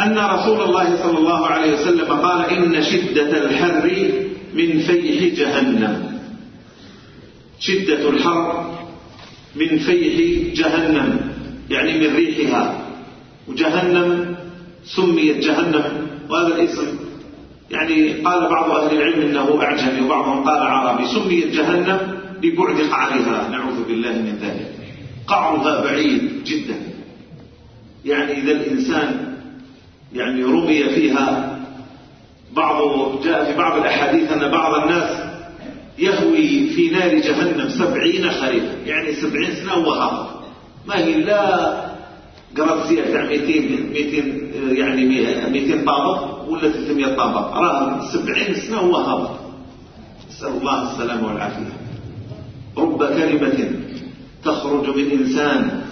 أن رسول الله صلى الله عليه وسلم قال إن شدة الحر من فيح جهنم. شدة الحر من فيح جهنم. يعني من ريحها. وجهنم سميت جهنم. وهذا الاسم يعني قال بعض أهل العلم إنه أعجمي وبعضهم قال عربي. سميت جهنم لبعد قعرها. نعوذ بالله من ذلك. قعرها بعيد جدا. يعني إذا الإنسان يعني رمي فيها بعض جاء في بعض الأحاديث أن بعض الناس يهوي في نار جهنم سبعين خريفا. يعني سبعين سنة وهابط ما هي لا قرابة تاع 200 200 يعني 200 طابق ولا 300 طابق. راه 70 سنة وهابط نسأل الله السلامة والعافية. رب كلمة تخرج من إنسان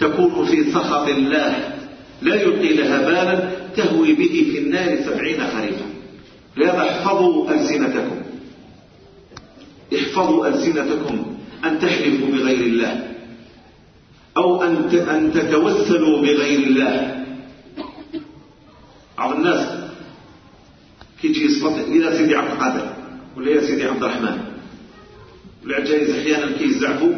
تكون في سخط الله لا يلقي لها بالا تهوي به في النار سبعين خريفا. لهذا احفظوا ألسنتكم. احفظوا ألسنتكم أن تحلفوا بغير الله. أو أن أن تتوسلوا بغير الله. بعض الناس كي يجي يصفط إلى سيدي عبد القادر ولا يا سيدي عبد الرحمن والعجائز أحيانا كي يزعفوا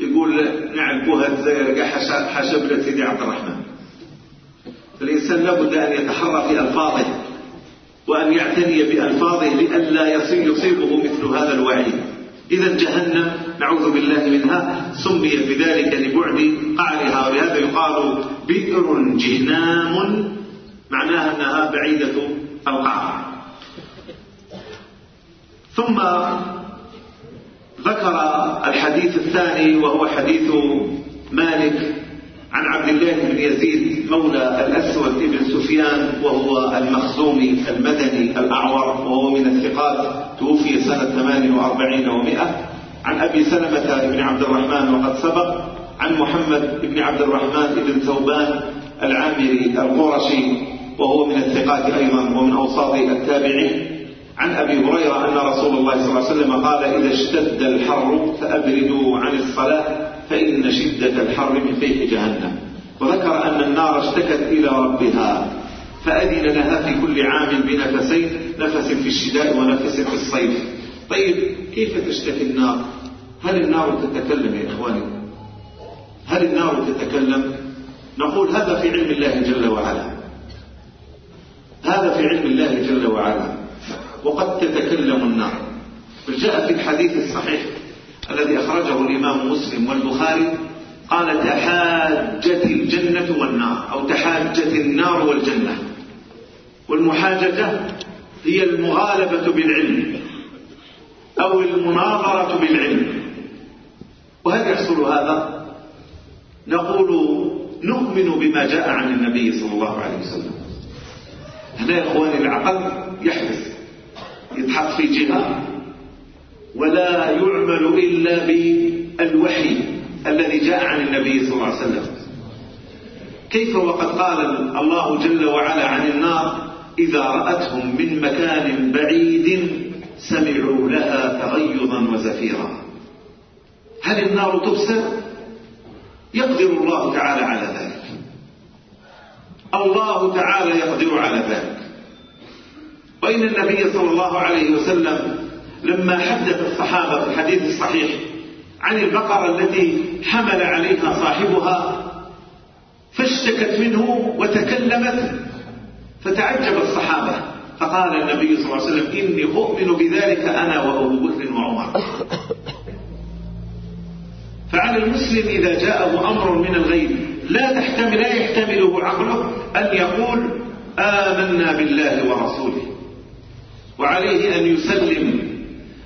يقول نعرفوها الجزائر كاع حاشا سيدي عبد الرحمن. فالإنسان لابد أن يتحرى في ألفاظه وأن يعتني بألفاظه لئلا يصيبه مثل هذا الوعيد. إذا جهنم نعوذ بالله منها سمي بذلك لبعد قعرها ولهذا يقال بئر جهنام. معناها أنها بعيدة القعر. ثم ذكر الحديث الثاني وهو حديث مالك عن عبد الله بن يزيد. مولى الأسود بن سفيان وهو المخزومي المدني الأعور وهو من الثقات توفي سنة 48 و100 عن أبي سلمة بن عبد الرحمن وقد سبق عن محمد بن عبد الرحمن بن ثوبان العامري القرشي وهو من الثقات أيضا ومن أوساط التابعين. عن أبي هريرة أن رسول الله صلى الله عليه وسلم قال إذا اشتد الحر فأبردوا عن الصلاة فإن شدة الحر من فيح جهنم. وذكر أن النار اشتكت إلى ربها فأذن لها في كل عام بنفسين نفس في الشتاء ونفس في الصيف. طيب كيف تشتكي النار؟ هل النار تتكلم يا إخواني؟ هل النار تتكلم؟ نقول هذا في علم الله جل وعلا. هذا في علم الله جل وعلا. وقد تتكلم النار. جاء في الحديث الصحيح الذي أخرجه الإمام مسلم والبخاري قال تحاجت الجنة والنار أو تحاجت النار والجنة. والمحاججة هي المغالبة بالعلم أو المناظرة بالعلم. وهل يحصل هذا؟ نقول نؤمن بما جاء عن النبي صلى الله عليه وسلم. هنا يا إخواني العقل يحدث يتحط في جهة ولا يعمل إلا بالوحي. الذي جاء عن النبي صلى الله عليه وسلم. كيف وقد قال الله جل وعلا عن النار؟ إذا رأتهم من مكان بعيد سمعوا لها تغيظا وزفيرا. هل النار تبصر؟ يقدر الله تعالى على ذلك. الله تعالى يقدر على ذلك. وإن النبي صلى الله عليه وسلم لما حدث الصحابة في الحديث الصحيح عن البقرة التي حمل عليها صاحبها فاشتكت منه وتكلمت فتعجب الصحابة فقال النبي صلى الله عليه وسلم إني أؤمن بذلك أنا وأبو بكر وعمر. فعلى المسلم إذا جاءه أمر من الغيب لا تحتمل لا يحتمله عقله أن يقول آمنا بالله ورسوله. وعليه أن يسلم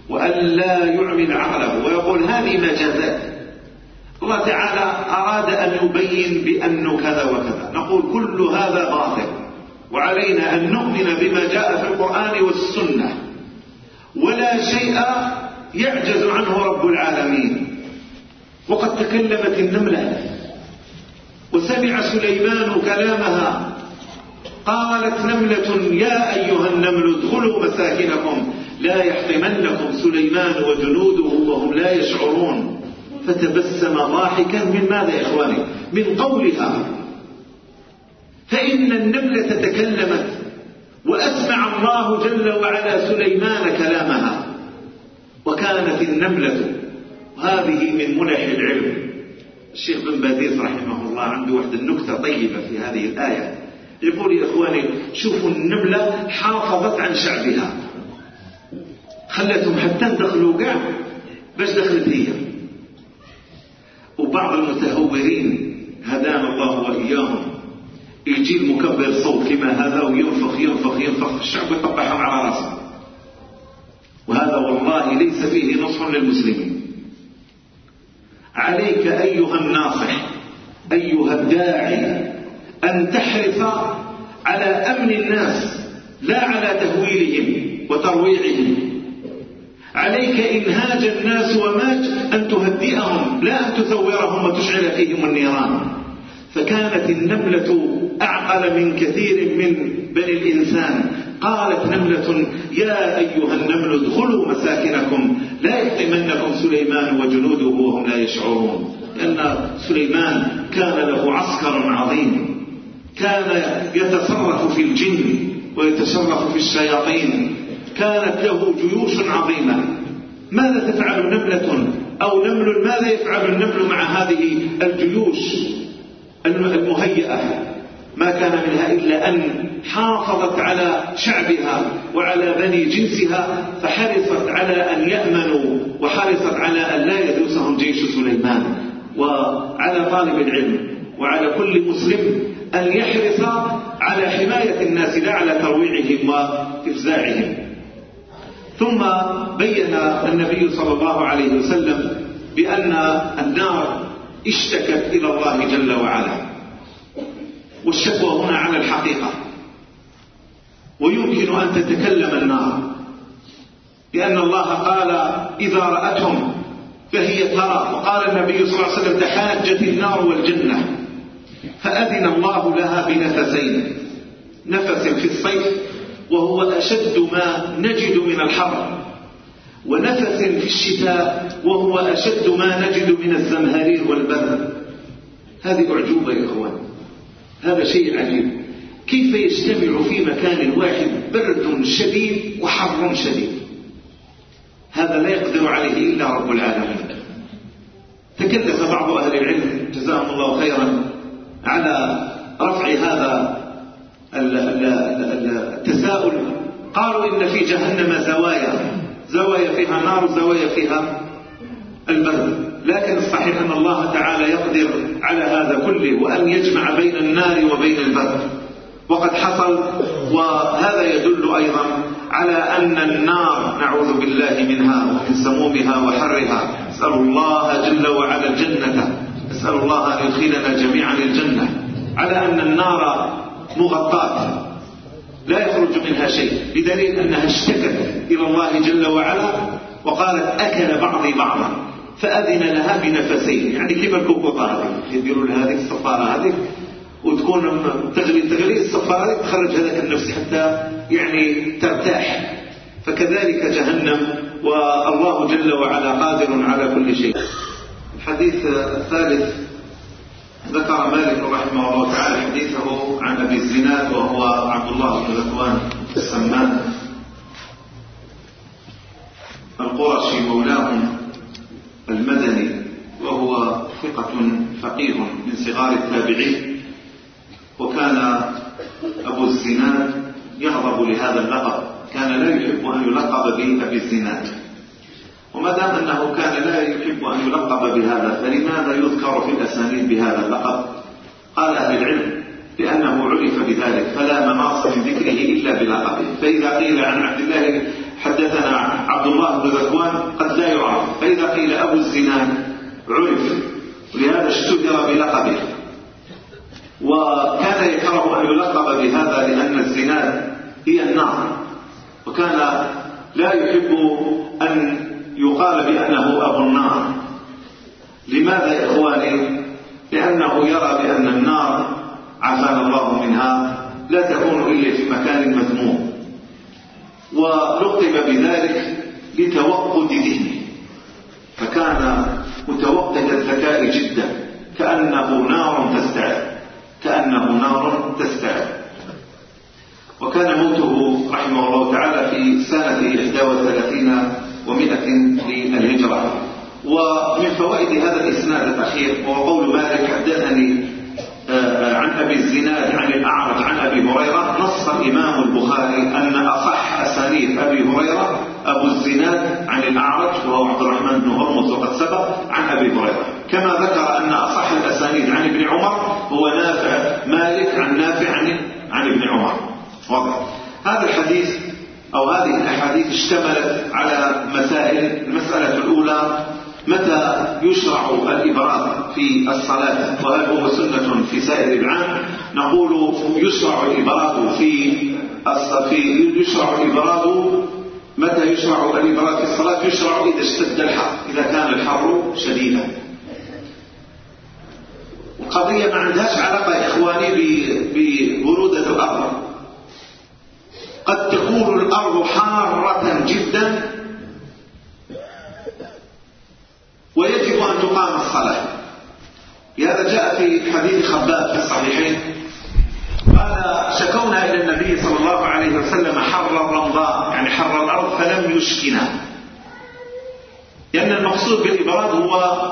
وأن لا يعمل عقله ويقول هذه مجازات. الله تعالى أراد أن يبين بأنه كذا وكذا. نقول كل هذا باطل. وعلينا أن نؤمن بما جاء في القرآن والسنة. ولا شيء يعجز عنه رب العالمين. وقد تكلمت النملة. وسمع سليمان كلامها. قالت نملة يا أيها النمل ادخلوا مساكنكم. لا يحطمنكم سليمان وجنوده وهم لا يشعرون. فتبسم ضاحكا من ماذا يا إخواني؟ من قولها. فإن النملة تكلمت وأسمع الله جل وعلا سليمان كلامها. وكانت النملة هذه من منح العلم. الشيخ بن باديس رحمه الله عنده واحدة نكتة طيبة في هذه الآية. يقول يا إخواني شوفوا النملة حافظت عن شعبها. خلتهم حتى دخلوا قاع باش دخلت هي. وبعض المتهورين هدانا الله وإياهم. يجي المكبر صوت كما هذا وينفخ ينفخ ينفخ الشعب يطبعهم على راسه. وهذا والله ليس فيه نصح للمسلمين. عليك أيها الناصح أيها الداعي أن تحرص على أمن الناس لا على تهويلهم وترويعهم. عليك إنهاج الناس وماج أن تهدئهم لا أن تثورهم وتشعل فيهم النيران. فكانت النملة أعقل من كثير من بني الإنسان. قالت نملة يا أيها النمل ادخلوا مساكنكم لا يحطمنكم سليمان وجنوده وهم لا يشعرون. لأن سليمان كان له عسكر عظيم. كان يتصرف في الجن ويتصرف في الشياطين. كانت له جيوش عظيمة. ماذا تفعل نملة أو نمل ماذا يفعل النمل مع هذه الجيوش المهيئة؟ ما كان منها إلا أن حافظت على شعبها وعلى بني جنسها فحرصت على أن يأمنوا وحرصت على أن لا يدوسهم جيش سليمان. وعلى طالب العلم وعلى كل مسلم أن يحرص على حماية الناس لا على ترويعهم وإفزاعهم. ثم بين النبي صلى الله عليه وسلم بأن النار اشتكت إلى الله جل وعلا. والشكوى هنا على الحقيقة. ويمكن أن تتكلم النار. لأن الله قال إذا رأتهم فهي ترى. وقال النبي صلى الله عليه وسلم تحاجت النار والجنة. فأذن الله لها بنفسين. نفس في الصيف وهو أشد ما نجد من الحر ونفس في الشتاء وهو أشد ما نجد من الزمهرير والبرد. هذه أعجوبة يا إخوان. هذا شيء عجيب. كيف يجتمع في مكان واحد برد شديد وحر شديد؟ هذا لا يقدر عليه إلا رب العالمين. تكلف بعض أهل العلم جزاهم الله خيرا على رفع هذا التساؤل. قالوا إن في جهنم زوايا. زوايا فيها نار وزوايا فيها البرد لكن الصحيح أن الله تعالى يقدر على هذا كله وأن يجمع بين النار وبين البرد وقد حصل وهذا يدل أيضا على أن النار نعوذ بالله منها ومن سمومها وحرها نسأل الله جل وعلا الجنة. نسأل الله أن يدخلنا جميعا الجنة. على أن النار مغطاة لا يخرج منها شيء بدليل أنها اشتكت إلى الله جل وعلا وقالت أكل بعضي بعضا فأذن لها بنفسين. يعني كيف الكوكوطة هذه؟ يديروا لها هذه؟ الصفارة هذه؟ وتكون تغلي تغلي الصفارة تخرج هذاك النفس حتى يعني ترتاح. فكذلك جهنم والله جل وعلا قادر على كل شيء. الحديث الثالث ذكر مالك رحمه الله تعالى حديثه عن أبي الزناد وهو عبد الله بن ذكوان السمان. القرشي مولاهم المدني وهو ثقة فقيه من صغار التابعين. وكان أبو الزناد يغضب لهذا اللقب. كان لا يحب أن يلقب بأبي الزناد. وما دام أنه كان لا يحب أن يلقب بهذا فلماذا يذكر في الأسانيد بهذا اللقب؟ قال أهل العلم لأنه عرف بذلك فلا مناص من ذكره إلا بلقبه. فإذا قيل عن عبد الله حدثنا عبد الله بن ذكوان قد لا يعرف. فإذا قيل أبو الزناد عرف ولهذا اشتهر بلقبه. وكان يكره أن يلقب بهذا لأن الزناد هي النار. وكان لا يحب أن يقال بأنه أبو النار. لماذا يا إخواني؟ لأنه يرى بأن النار عافانا الله منها لا تكون إلا في مكان مذموم. ولقب بذلك لتوقد ذهنه. فكان متوقد الذكاء جدا. كأنه نار تستعد كأنه نار تستعد وكان موته رحمه الله تعالى في سنة 31 ومئة للهجرة. ومن فوائد هذا الإسناد الأخير وهو قول مالك حدثني آه، عن أبي الزناد عن الأعرج عن أبي هريرة. نص الإمام البخاري أن أصح أسانيد أبي هريرة أبو الزناد عن الأعرج وهو عبد الرحمن بن هرمز وقد سبق عن أبي هريرة. كما ذكر أن أصح الأسانيد عن ابن عمر هو نافع مالك عن نافع عن, عن ابن عمر. واضح. هذا الحديث أو هذه الأحاديث اشتملت على مسائل المسألة الأولى متى يشرع الإبراد في الصلاة؟ وهل هو سنة في سائر العام؟ نقول يشرع الإبراد في في يشرع الإبراد متى يشرع الإبراد في الصلاة؟ يشرع إذا اشتد الحر إذا كان الحر شديدا. القضية ما عندهاش علاقة إخواني ببرودة الأرض قد تكون الأرض حارة جدا. ويجب أن تقام الصلاة. لهذا جاء في حديث خباب في الصحيحين. قال شكونا إلى النبي صلى الله عليه وسلم حر الرمضاء يعني حر الأرض فلم يشكنا. لأن المقصود بالإبراد هو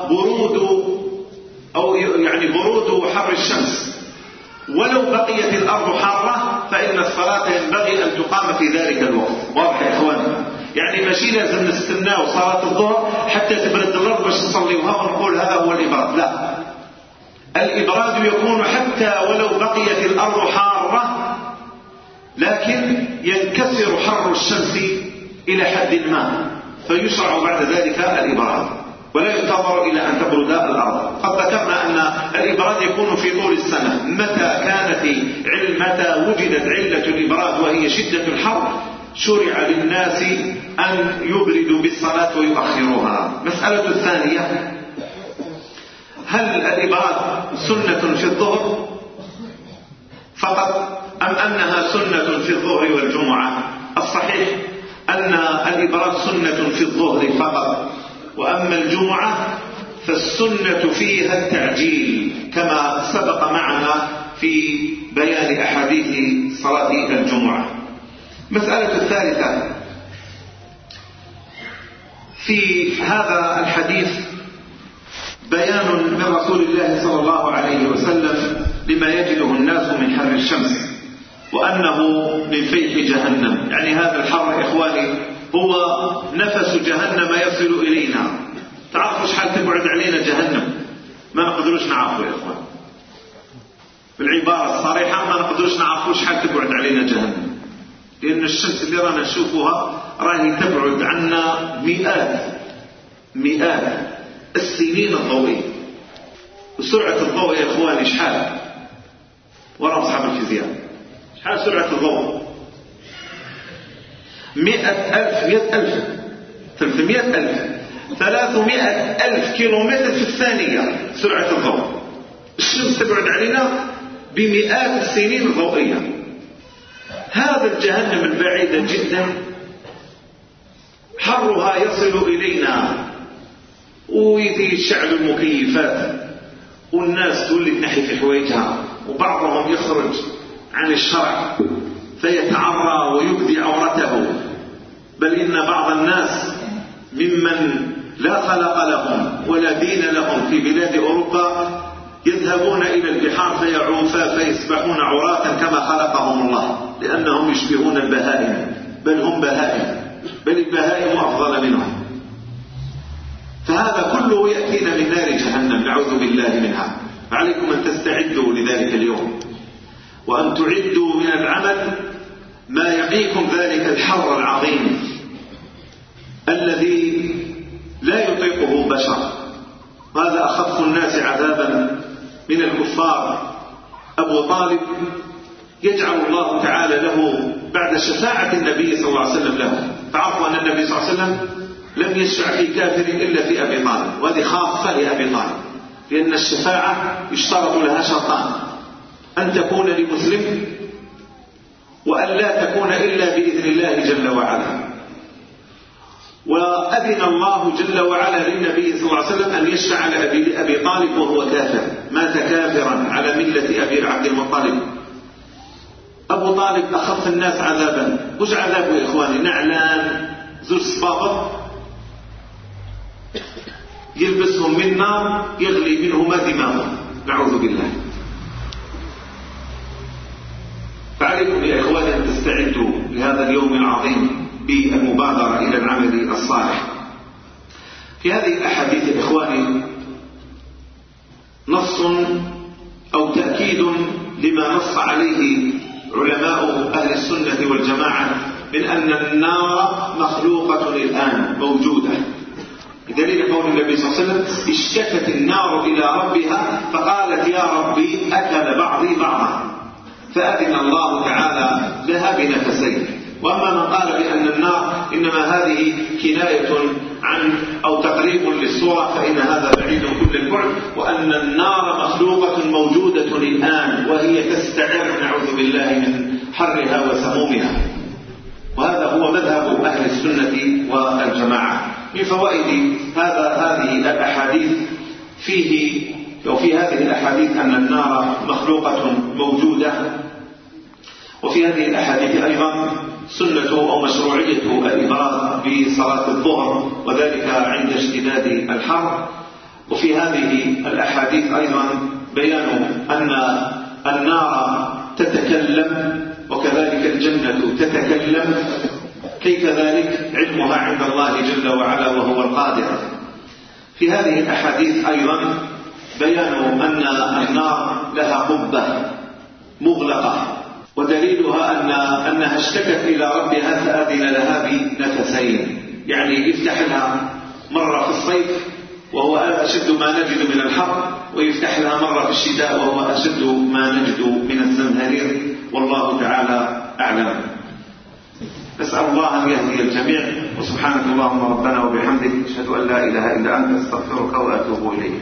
برود أو يعني برود حر الشمس. ولو بقيت الأرض حارة فإن الصلاة ينبغي أن تقام في ذلك الوقت. واضح يا إخواني يعني ماشي لازم نستناو صلاة الظهر حتى تبرد الأرض باش نصليوها ونقول هذا هو الإبراد. لا. الإبراد يكون حتى ولو بقيت الأرض حارة لكن ينكسر حر الشمس إلى حد ما فيشرع بعد ذلك الإبراد. ولا ينتظر إلى أن تبرد الأرض. قد ذكرنا أن الإبراد يكون في طول السنة. متى كانت متى وجدت علة الإبراد وهي شدة الحر شرع للناس أن يبردوا بالصلاة ويؤخروها. مسألة الثانية هل الإبراد سنة في الظهر فقط أم أنها سنة في الظهر والجمعة؟ الصحيح أن الإبراد سنة في الظهر فقط. وأما الجمعة فالسنة فيها التعجيل كما سبق معنا في بيان أحاديث صلاة الجمعة. مسألة الثالثة في هذا الحديث بيان من رسول الله صلى الله عليه وسلم لما يجده الناس من حر الشمس وأنه من فيح جهنم. يعني هذا الحر إخواني هو نفس جهنم يصل إلينا. تعرفوا شحال تبعد علينا؟ جهنم. ما نقدروش نعرفوا يا إخوان. بالعبارة الصريحة ما نقدروش نعرفوا شحال تبعد علينا جهنم. لأن الشمس اللي رانا نشوفها راهي تبعد عنا مئات مئات السنين الضوئية. وسرعة الضوء يا إخواني شحال ورا أصحاب الفيزياء. شحال سرعة الضوء؟ مئة ألف مئة ألف ثلاثمائة ألف ثلاثمائة ألف كيلومتر في الثانية سرعة الضوء. الشمس تبعد علينا بمئات السنين الضوئية. هذا الجهنم البعيدة جدا حرها يصل إلينا. ويشعل المكيفات والناس تولي تنحي في حويجها وبعضهم يخرج عن الشرع فيتعرى ويبدي عورته. بل إن بعض الناس ممن لا خلق لهم ولا دين لهم في بلاد أوروبا يذهبون إلى البحار فيعوفا فيسبحون عراة كما خلقهم الله لأنهم يشبهون البهائم بل هم بهائم بل البهائم أفضل منهم. فهذا كله يأتينا من نار جهنم نعوذ بالله منها. فعليكم أن تستعدوا لذلك اليوم. وأن تعدوا من العمل ما يقيكم ذلك الحر العظيم. الذي لا يطيقه بشر. هذا أخف الناس عذابا من الكفار؟ أبو طالب يجعل الله تعالى له بعد شفاعة النبي صلى الله عليه وسلم له. تعرفوا أن النبي صلى الله عليه وسلم لم يشفع في كافر إلا في أبي طالب وهذه خاصة لأبي طالب لأن الشفاعة يشترط لها شرطان أن تكون لمسلم وأن لا تكون إلا بإذن الله جل وعلا. وأذن الله جل وعلا للنبي صلى الله عليه وسلم أن يشفع لأبي, لأبي طالب وهو كافر. مات كافرا على ملة أبي عبد المطلب أبو طالب أخف الناس عذابا. وش عذابه يا إخواني؟ نعلان زوج صبابط يلبسهم من نار يغلي منهما دماغهم. نعوذ بالله. فعليكم يا إخواني أن تستعدوا لهذا اليوم العظيم. بالمبادرة إلى العمل الصالح. في هذه الأحاديث إخواني نص أو تأكيد لما نص عليه علماء أهل السنة والجماعة من أن النار مخلوقة الآن موجودة. بدليل قول النبي صلى الله عليه وسلم اشتكت النار إلى ربها فقالت يا ربي أكل بعضي بعضا. فأذن الله تعالى لها بنفسين وأما من قال بأن النار إنما هذه كناية عن أو تقريب للصورة فإن هذا بعيد كل البعد وأن النار مخلوقة موجودة الآن وهي تستعر نعوذ بالله من حرها وسمومها. وهذا هو مذهب أهل السنة والجماعة. من فوائد هذا هذه الأحاديث فيه وفي هذه الأحاديث أن النار مخلوقة موجودة وفي هذه الأحاديث أيضا سنة أو مشروعية الإبراز بصلاة الظهر وذلك عند اشتداد الحر وفي هذه الأحاديث أيضا بيان أن النار تتكلم وكذلك الجنة تتكلم. كيف ذلك؟ علمها عند الله جل وعلا وهو القادر. في هذه الأحاديث أيضا بيان أن النار لها قبة مغلقة. ودليلها أن أنها اشتكت إلى ربها فأذن لها بنفسين. يعني يفتح لها مرة في الصيف وهو أشد ما نجد من الحر ويفتح لها مرة في الشتاء وهو أشد ما نجد من الزمهرير. والله تعالى أعلم. نسأل الله أن يهدي الجميع وسبحانك اللهم ربنا وبحمدك أشهد أن لا إله إلا أنت أستغفرك وأتوب إليك.